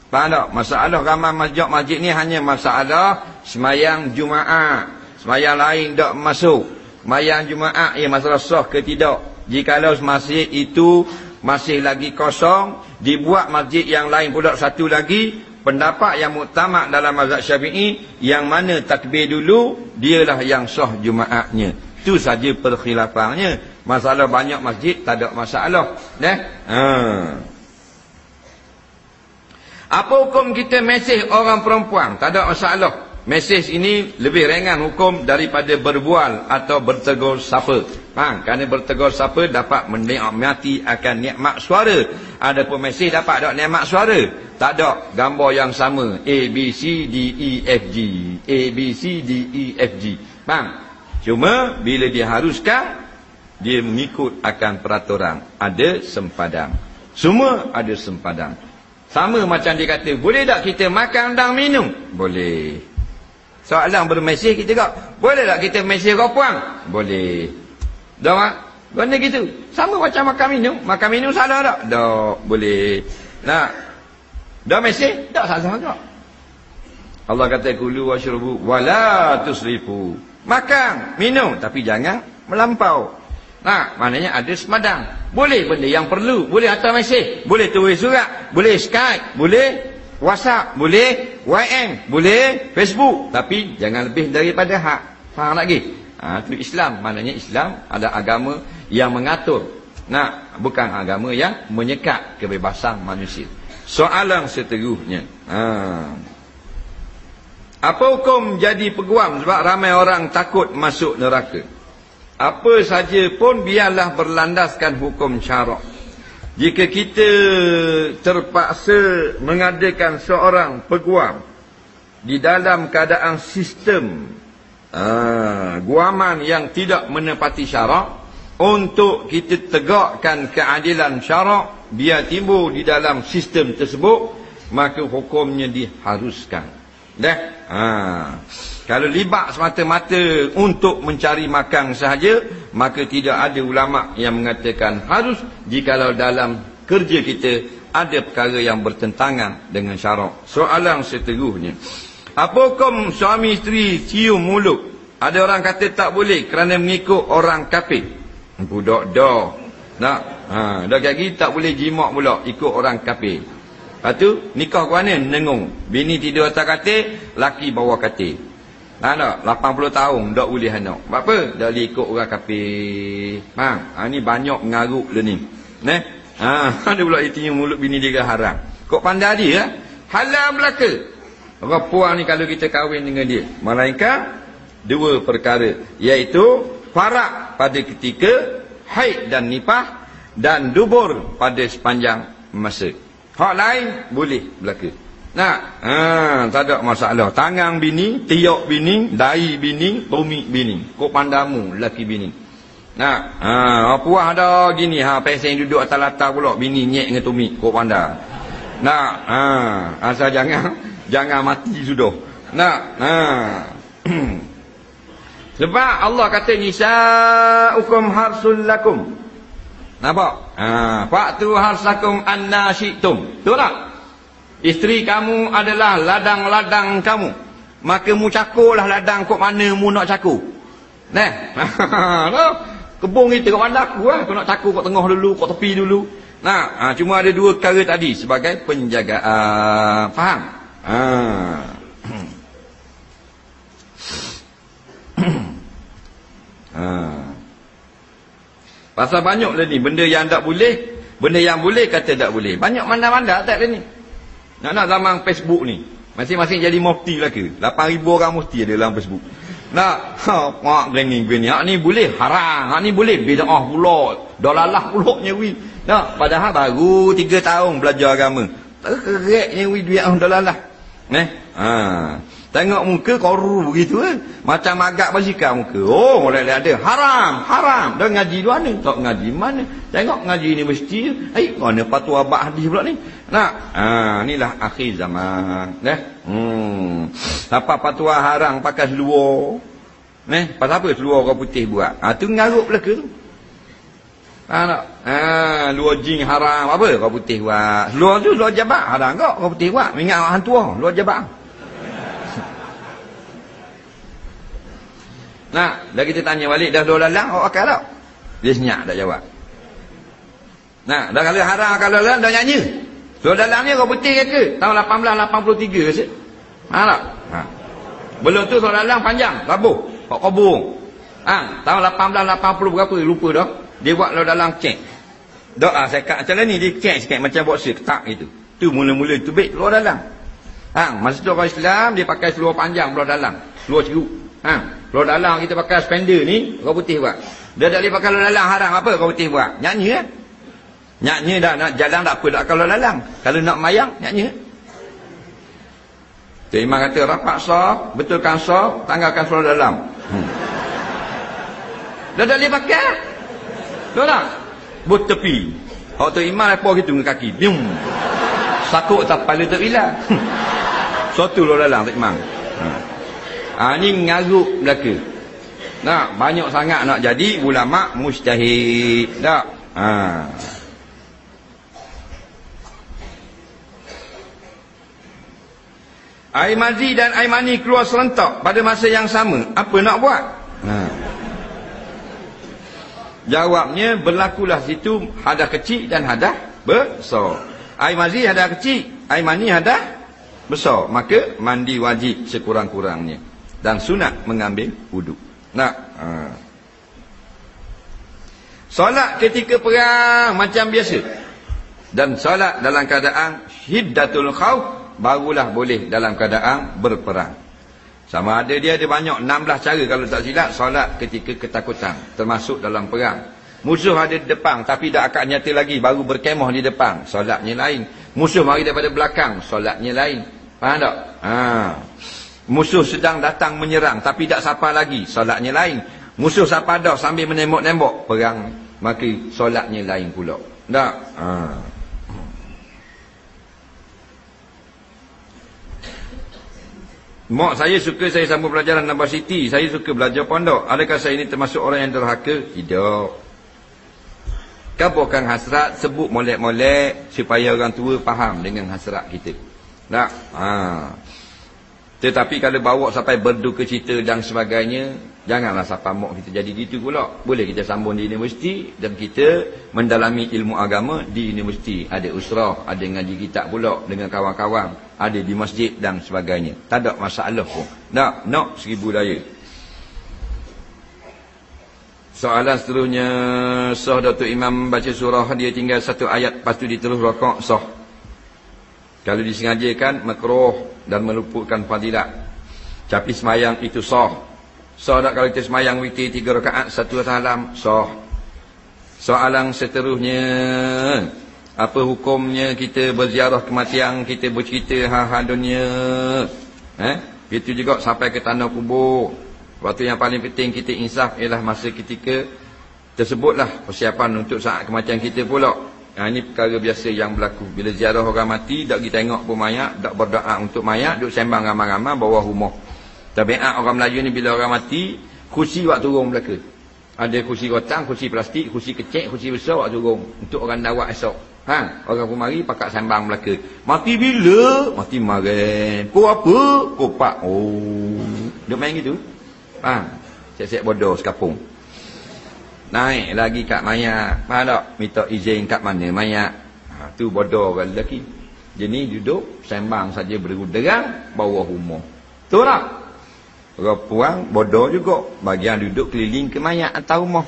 Faham tak? Masalah ramai masjid-masjid ni hanya masalah semayang Jumaat. Semayang lain tak masuk. Semayang Jumaat ya masalah sah ke tidak. Jikalau masjid itu masih lagi kosong, dibuat masjid yang lain pula satu lagi, pendapat yang muktamad dalam mazhab syafi'i yang mana takbir dulu dialah yang sah jumaatnya itu saja perkhilafannya masalah banyak masjid tak ada masalah eh? ha. apa hukum kita mesej orang perempuan tak ada masalah Mesej ini lebih ringan hukum daripada berbual atau bertegur sapa. Ha, kerana bertegur sapa dapat menikmati akan nikmat suara. Ada pun mesej dapat tak nikmat suara? Tak ada gambar yang sama. A, B, C, D, E, F, G. A, B, C, D, E, F, G. Faham? Cuma bila diharuskan, dia mengikut akan peraturan. Ada sempadan. Semua ada sempadan. Sama macam dia kata, boleh tak kita makan dan minum? Boleh. Soalan bermesej kita kak. Boleh tak kita mesej kau puang? Boleh. Dah mak? Benda gitu. Sama macam makan minum. Makan minum salah tak? Tak. Boleh. Nak? Dah mesej? Tak salah kak. Allah kata kulu wasyrubu wala tusrifu. Makan, minum tapi jangan melampau. Nah, maknanya ada semadang. Boleh benda yang perlu, boleh hantar mesej, boleh tulis surat, boleh Skype, boleh WhatsApp boleh, YM boleh, Facebook tapi jangan lebih daripada hak. Faham lagi? Ha, itu Islam. Maknanya Islam ada agama yang mengatur. Nah, bukan agama yang menyekat kebebasan manusia. Soalan seterusnya. Ha. Apa hukum jadi peguam sebab ramai orang takut masuk neraka? Apa saja pun biarlah berlandaskan hukum syarak. jika kita terpaksa mengadakan seorang peguam di dalam keadaan sistem uh, guaman yang tidak menepati syarak untuk kita tegakkan keadilan syarak biar timbul di dalam sistem tersebut maka hukumnya diharuskan dah ha. Kalau libat semata-mata untuk mencari makan sahaja maka tidak ada ulama yang mengatakan harus jikalau dalam kerja kita ada perkara yang bertentangan dengan syarak soalan seterusnya apa hukum suami isteri cium mulut ada orang kata tak boleh kerana mengikut orang kafir budak dah nak ha dah kaki tak boleh jimak pula ikut orang kafir Lepas tu, nikah ke mana? Nengung. Bini tidur atas katil, laki bawah katil. Tak? 80 tahun, tak boleh anak. Sebab apa? Dah boleh ikut orang kapir. Ha, ha, ni banyak mengaruk le ni. Ne? Ha, ada pula itinya mulut bini dia haram. Kok pandai dia, ha? halal belaka. Orang puan ni kalau kita kahwin dengan dia. Melainkan, dua perkara. Iaitu, farak pada ketika haid dan nipah dan dubur pada sepanjang masa. Hak lain boleh berlaku. Nak? Ha, tak ada masalah. Tangan bini, tiok bini, dahi bini, tumik bini. Kok pandamu laki bini. Nak? Ha, puah ada gini ha pesen duduk atas latar pula bini nyek dengan tumik kok panda. Nak? Ha, asal jangan jangan mati sudah. Nak? Ha. Sebab Allah kata nisa'ukum harsul lakum. Nampak? Ha, Faktu harsakum anna syi'tum. Betul tak? Isteri kamu adalah ladang-ladang kamu. Maka mu cakurlah ladang kok mana mu nak cakur. Nah. Kebun kita kat mana aku lah. Kau nak cakur kat tengah dulu, kat tepi dulu. Nah, ha, cuma ada dua perkara tadi sebagai penjagaan. Faham? Ha. ha. Pasal banyak lah ni benda yang tak boleh, benda yang boleh kata tak boleh. Banyak mana-mana tak lah ni. Nak-nak zaman Facebook ni. Masing-masing jadi mufti lah ke. 8,000 orang mufti ada dalam Facebook. Nak, ha, mak gini gini. Hak ni boleh haram, hak ni boleh bid'ah pula. Dolalah pula nyawi. Nak, padahal baru 3 tahun belajar agama. Tak kerek nyawi duit dolalah. Eh? Ha. Tengok muka koru begitu kan. Macam agak basikal muka. Oh, boleh ada. Haram, haram. Dah ngaji di mana? Tak ngaji mana? Tengok ngaji ni mesti. Eh, mana patuh abad hadis pula ni? Nak? Ha, inilah akhir zaman. Eh? Hmm. Apa patuh haram pakai seluar? Eh, pasal apa seluar orang putih buat? Ha, tu ngaruk belaka tu. Ha, tak? Ha, luar jing haram. Apa orang putih buat? Luar tu, luar jabat. Haram kok orang putih buat. Ingat hantu luar jabat. Nah, dah kita tanya balik dah dua lalang, awak akal tak? Dia senyap tak jawab. Nah, dah kalau haram kalau lalang dah nyanyi. Dua lalang ni kau putih ke? Tahun 1883 rasa. Ha tak? Ha. Belum tu dua lalang panjang, labuh, kok kobong. Ha, tahun 1880 berapa lupa dah. Dia buat dua lalang cek. Ah saya kat macam ni dia cek sikit macam boxer ketak gitu. Tu mula-mula tu baik luar dalam. Ha, masa tu orang Islam dia pakai seluar panjang luar dalam. Seluar ceruk. Ha, luar dalam kita pakai spender ni, orang putih buat. Dia tak boleh pakai dalam haram apa orang putih buat? Nyanyi ya? Nyanyi dah nak jalan tak apa tak kalau dalam. Kalau nak mayang nyanyi. Tuan Imam kata rapat sah, betulkan sah, tanggalkan suara dalam. Hmm. Dah tak boleh pakai. Tahu tak? But tepi. Waktu Imam lepas gitu dengan kaki. Bium. Sakut tak pala tak bila. Suatu luar dalam Tuan Imam. Hmm. Ha, ni ngaruk belaka. Nak banyak sangat nak jadi ulama mustahid. Tak? Ha. Air mazi dan air mani keluar serentak pada masa yang sama. Apa nak buat? Ha. Jawabnya berlakulah situ hadah kecil dan hadah besar. Air mazi hadah kecil, air mani hadah besar. Maka mandi wajib sekurang-kurangnya dan sunat mengambil wuduk. Nak. Ha. Solat ketika perang macam biasa. Dan solat dalam keadaan hiddatul khawf barulah boleh dalam keadaan berperang. Sama ada dia ada banyak 16 cara kalau tak silap solat ketika ketakutan termasuk dalam perang. Musuh ada di depan tapi tak akan nyata lagi baru berkemah di depan, solatnya lain. Musuh mari daripada belakang, solatnya lain. Faham tak? Ha. Musuh sedang datang menyerang tapi tak sapa lagi, solatnya lain. Musuh sapa dah sambil menembok-nembok, perang maka solatnya lain pula. Tak? Ha. Mak saya suka saya sambung pelajaran Nambah Siti. Saya suka belajar pondok. Adakah saya ini termasuk orang yang derhaka? Tidak. Kaburkan hasrat, sebut molek-molek supaya orang tua faham dengan hasrat kita. Tak? Ha. Tetapi kalau bawa sampai berduka cita dan sebagainya, janganlah sampai mak kita jadi gitu pula. Boleh kita sambung di universiti dan kita mendalami ilmu agama di universiti. Ada usrah, ada ngaji kitab pula dengan kawan-kawan. Ada di masjid dan sebagainya. Tak ada masalah pun. Tak? Nak seribu daya. Soalan seterusnya Sah Datuk Imam baca surah Dia tinggal satu ayat Lepas tu diterus rokok Sah Kalau disengajakan Makruh Dan meluputkan fadilat. Tapi semayang itu sah. Sah tak kalau kita semayang Witi tiga rakaat Satu salam Sah. Soalan seterusnya Apa hukumnya kita berziarah kematian Kita bercerita hal-hal dunia? Eh? Itu juga sampai ke tanah kubur. Waktu yang paling penting kita insaf ialah masa ketika tersebutlah persiapan untuk saat kematian kita pula. Ha, ini perkara biasa yang berlaku. Bila ziarah orang mati, tak pergi tengok pun mayat, tak berdoa untuk mayat, duduk sembang ramai-ramai bawah rumah. Tabiat orang Melayu ni bila orang mati, kursi waktu turun belaka. Ada kursi rotang, kursi plastik, kursi kecil, kursi besar waktu turun. Untuk orang dawat esok. Ha? Orang pun mari pakat sembang belaka. Mati bila? Mati marah. Kau apa? Kau pak. Oh. Duk main gitu. Faham? Siap-siap bodoh sekapung. Naik lagi kat mayat. Faham tak? Minta izin kat mana mayat. Ha, tu bodoh kan lelaki. Jadi duduk, sembang saja berderang bawah rumah. Tu tak? Orang puang bodoh juga. Bagian duduk keliling ke mayat atau rumah.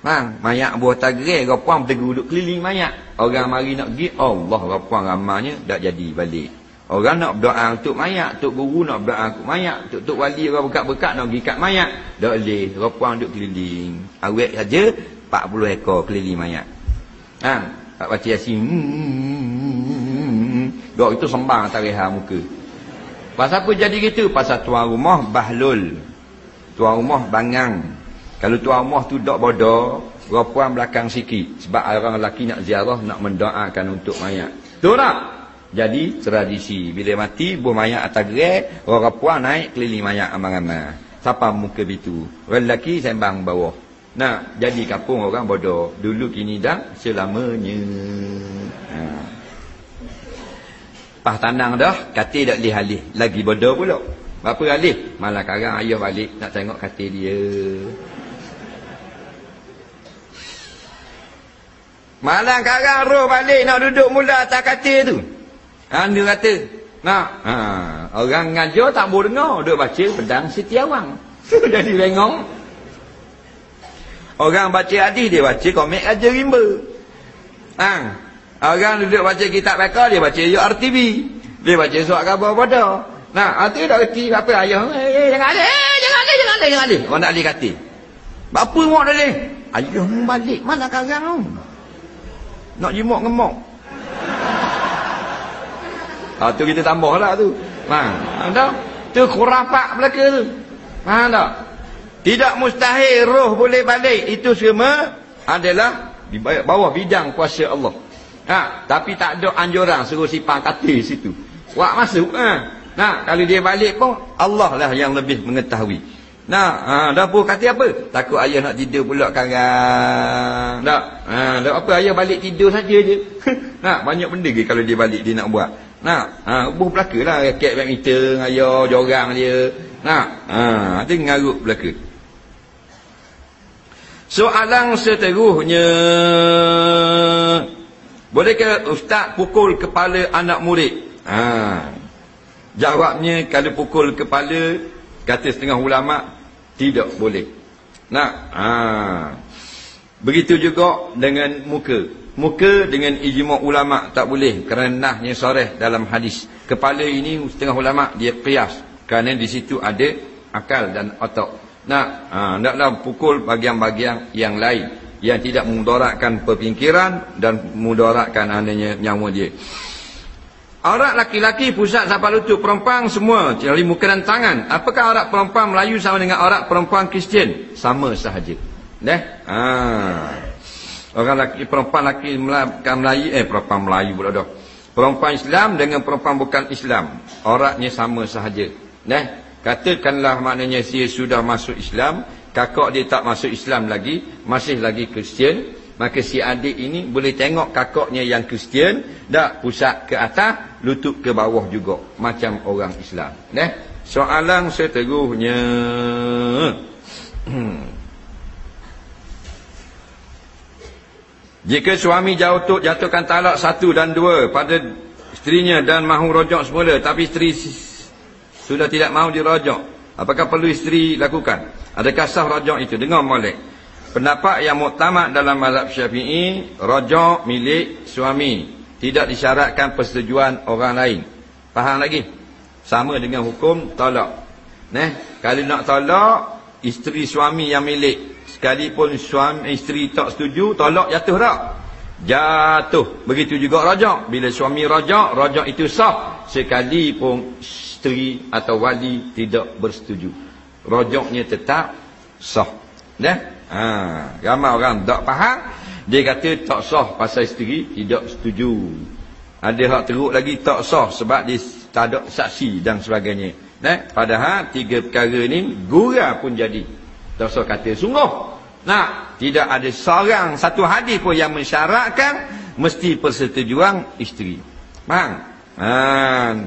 Faham? Mayat buah tagri, orang puang duduk keliling mayat. Orang mari nak pergi, Allah orang puang ramanya tak jadi balik. Orang nak berdoa untuk mayat, untuk guru nak berdoa untuk mayat, untuk tok wali orang berkat-berkat nak pergi kat mayat. Tak boleh, orang puang duduk keliling. Awet saja 40 ekor keliling mayat. Ha, tak baca yasin. Dok itu sembang tarihan muka. Pasal apa jadi gitu? Pasal tuan rumah bahlul. Tuan rumah bangang. Kalau tuan rumah tu dok bodoh, orang puang belakang sikit. Sebab orang lelaki nak ziarah, nak mendoakan untuk mayat. Tu tak? Jadi tradisi bila mati buah mayat atas gerai, orang puan naik keliling mayat amal-amal. Siapa muka bitu? Orang lelaki sembang bawah. Nah, jadi kampung orang bodoh. Dulu kini dah selamanya. Ha. Pah tanang dah, katil tak lih alih. Lagi bodoh pula. Berapa alih? Malah karang ayah balik nak tengok katil dia. Malah karang roh balik nak duduk mula atas katil tu. Ha, dia kata, nak, ha, orang ngajar tak boleh dengar, dia baca pedang setiawang. Jadi lengong. Orang baca hadis dia baca komik aja rimba. Ha, orang duduk baca kitab mereka, dia baca URTV. Dia baca surat khabar pada. Nah, hati tak reti apa ayah. Eh, eh, jangan ada, eh, jangan ada, jangan ada, jangan ada. Orang nak alih kata. Apa mau dah leh? Ayah balik, mana karang Nak jemuk ngemuk. Ha, tu kita tambah lah tu. Ha, tak? Tu khurafat belaka tu. Ha, tak? Tidak mustahil roh boleh balik. Itu semua adalah di bawah bidang kuasa Allah. Ha, tapi tak ada anjuran suruh sipang katil situ. Wak masuk. Ha. Nah, kalau dia balik pun Allah lah yang lebih mengetahui. Nah, ha, dah pun kata apa? Takut ayah nak tidur pula karang. Tak? Ha, dah apa ayah balik tidur saja je. nah, banyak benda ke kalau dia balik dia nak buat. Nak, ha, buh belaka lah rakyat badminton, ayah, jorang dia. Nak, ha, itu ngarut belaka. Soalan seterusnya. Bolehkah ustaz pukul kepala anak murid? Ha. Jawabnya kalau pukul kepala, kata setengah ulama, tidak boleh. Nak, ha. Begitu juga dengan muka. Muka dengan ijma' ulama' tak boleh kerana nahnya soreh dalam hadis. Kepala ini setengah ulama' dia qiyas. Kerana di situ ada akal dan otak. Nak, ha, naklah pukul bagian-bagian yang lain. yang tidak memudaratkan pemikiran dan memudaratkan adanya nyawa dia. Aurat laki-laki pusat sampai lutut perempuan semua kecuali muka dan tangan. Apakah aurat perempuan Melayu sama dengan aurat perempuan Kristian? Sama sahaja. Deh. Ha. Orang laki perempuan laki Melayu eh perempuan Melayu pula dah. Perempuan Islam dengan perempuan bukan Islam, auratnya sama sahaja. Deh. Katakanlah maknanya dia sudah masuk Islam, kakak dia tak masuk Islam lagi, masih lagi Kristian, maka si adik ini boleh tengok kakaknya yang Kristian, dak pusat ke atas, lutut ke bawah juga macam orang Islam. Deh. Soalan seterusnya. Jika suami jatuh jatuhkan talak satu dan dua pada isterinya dan mahu rojok semula tapi isteri sudah tidak mahu dirojok, apakah perlu isteri lakukan? Adakah sah rojok itu? Dengar molek. Pendapat yang muktamad dalam mazhab Syafi'i, rojok milik suami, tidak disyaratkan persetujuan orang lain. Faham lagi? Sama dengan hukum tolak. Neh, kalau nak tolak isteri suami yang milik sekalipun suami isteri tak setuju tolak jatuh tak jatuh. Begitu juga rajak. Bila suami rajak rajak itu sah. Sekalipun isteri atau wali tidak bersetuju. Rajaknya tetap sah. Dah ha ramai orang tak faham. Dia kata tak sah pasal isteri tidak setuju. Ada hak teruk lagi tak sah sebab dia tak ada saksi dan sebagainya. Dah padahal tiga perkara ni gura pun jadi Dosa kata sungguh. Nah, tidak ada seorang satu hadis pun yang mensyaratkan mesti persetujuan isteri. Faham? Ha,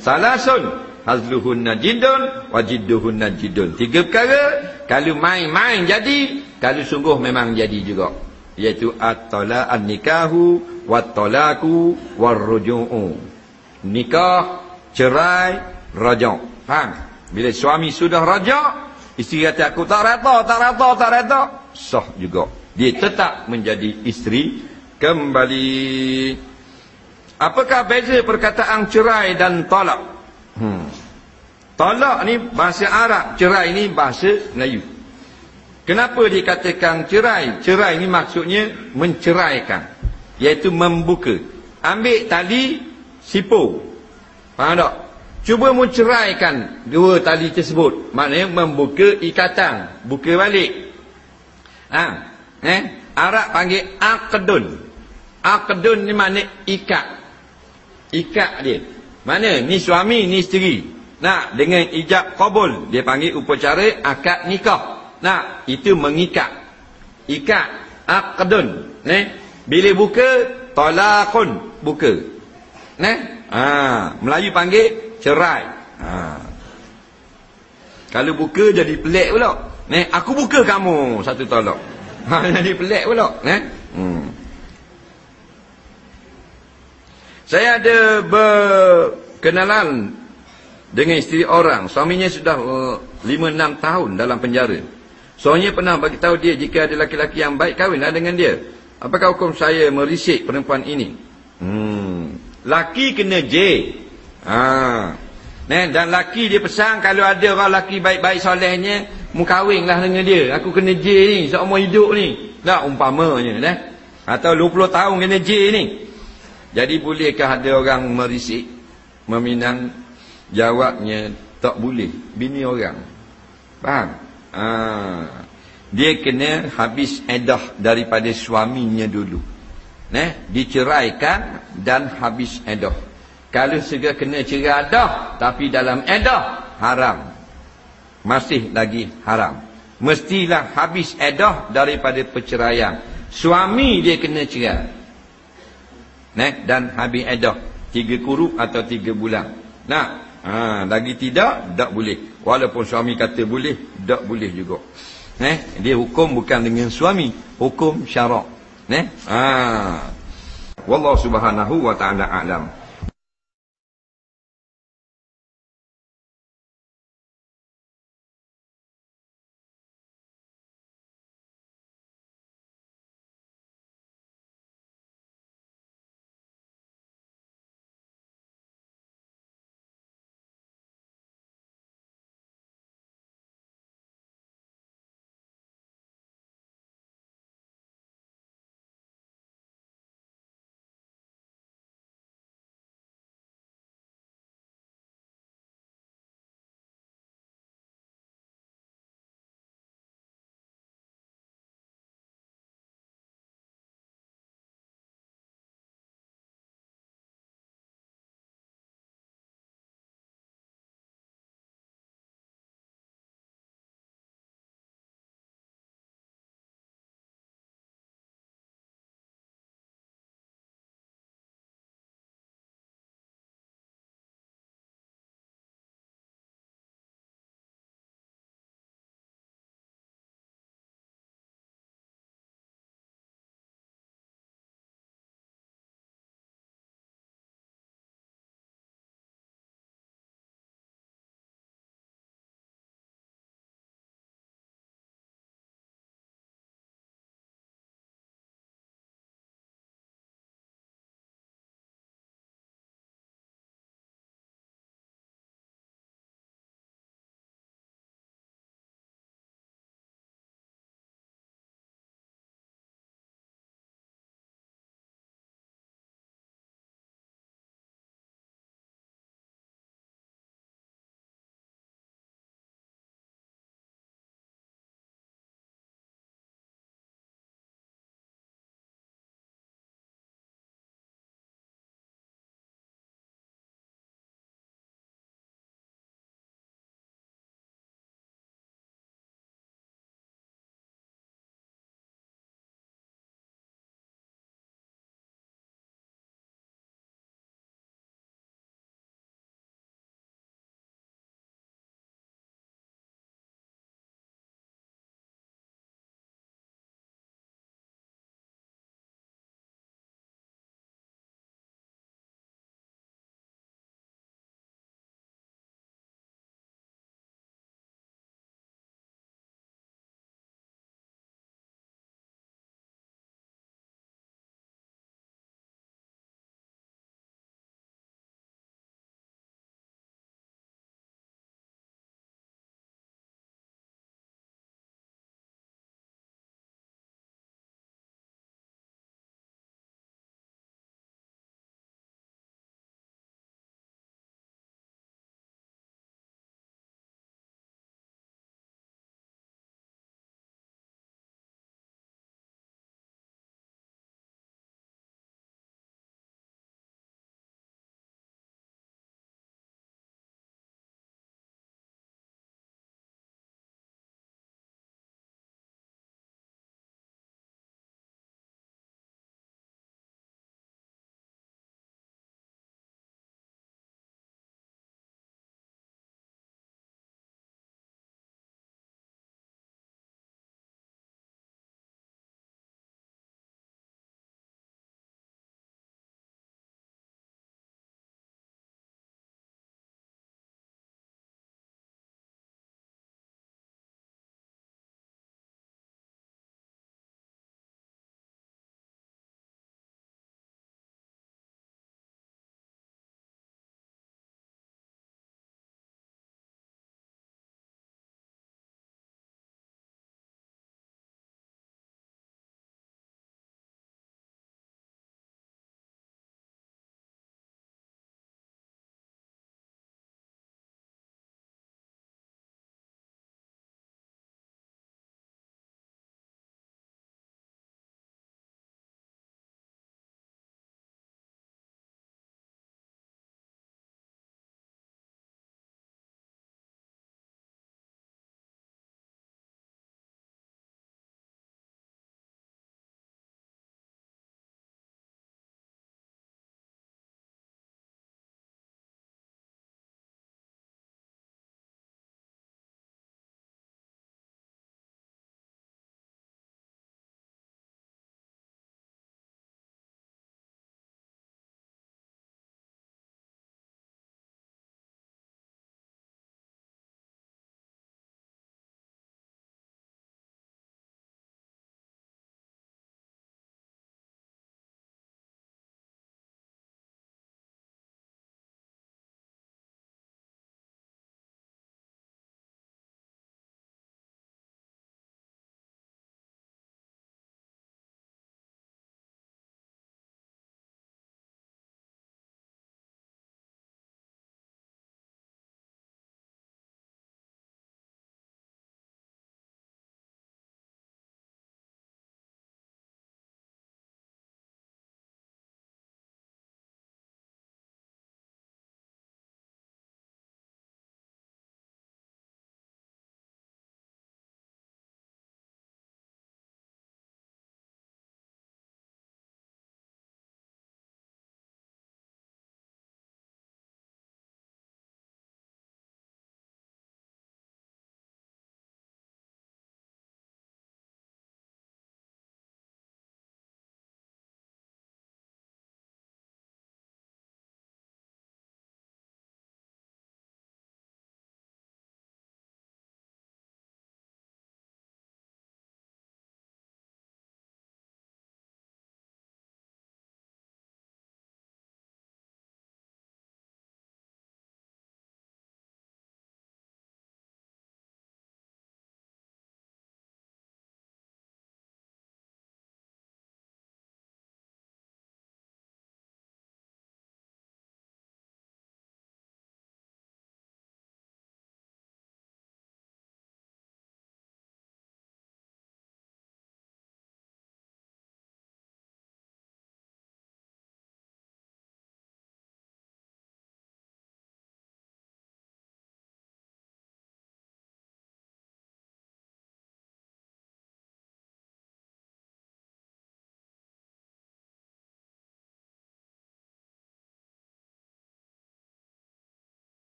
salasun hazluhun najidun wajidduhun najidun. Tiga perkara kalau main-main jadi, kalau sungguh memang jadi juga. Iaitu at-tala an-nikahu wat-talaku war-ruju'u. Nikah, cerai, rajak. Faham? Bila suami sudah rajak, Isteri kata aku tak rata, tak rata, tak rata. Sah juga. Dia tetap menjadi isteri kembali. Apakah beza perkataan cerai dan talak? Hmm. Talak ni bahasa Arab, cerai ni bahasa Melayu. Kenapa dikatakan cerai? Cerai ni maksudnya menceraikan. Iaitu membuka. Ambil tali, sipu. Faham tak? Cuba menceraikan dua tali tersebut. Maknanya membuka ikatan. Buka balik. Ha? Eh? Arab panggil akdun. Akdun ni makna ikat. Ikat dia. Mana? Ni suami, ni isteri. Nah, dengan ijab kabul. Dia panggil upacara akad nikah. Nah, itu mengikat. Ikat. Akdun. Ni? Bila buka, talakun. Buka. Nah, ha, Melayu panggil cerai. Ha. Kalau buka jadi pelik pula. Ne, aku buka kamu satu tolak. Ha jadi pelik pula, ne? Hmm. Saya ada berkenalan dengan isteri orang. Suaminya sudah uh, 5-6 tahun dalam penjara. Suaminya pernah bagi tahu dia jika ada laki-laki yang baik kahwinlah dengan dia. Apakah hukum saya merisik perempuan ini? Hmm. Laki kena J. Ha. Nah, dan laki dia pesan kalau ada orang laki baik-baik solehnya, mu kahwinlah dengan dia. Aku kena J ni, seumur hidup ni. Tak umpamanya, nah. Atau 20 tahun kena J ni. Jadi bolehkah ada orang merisik, meminang? Jawabnya tak boleh. Bini orang. Faham? Ha. Dia kena habis edah daripada suaminya dulu. Nah, diceraikan dan habis edah. Kalau segera kena cerai dah. Tapi dalam edah. Haram. Masih lagi haram. Mestilah habis edah daripada perceraian. Suami dia kena cerai. Ne? Dan habis edah. Tiga kuruk atau tiga bulan. Nah, ha, lagi tidak, tak boleh. Walaupun suami kata boleh, tak boleh juga. Ne? Dia hukum bukan dengan suami. Hukum syarak. Ne? Ha. Wallahu subhanahu wa ta'ala a'lam.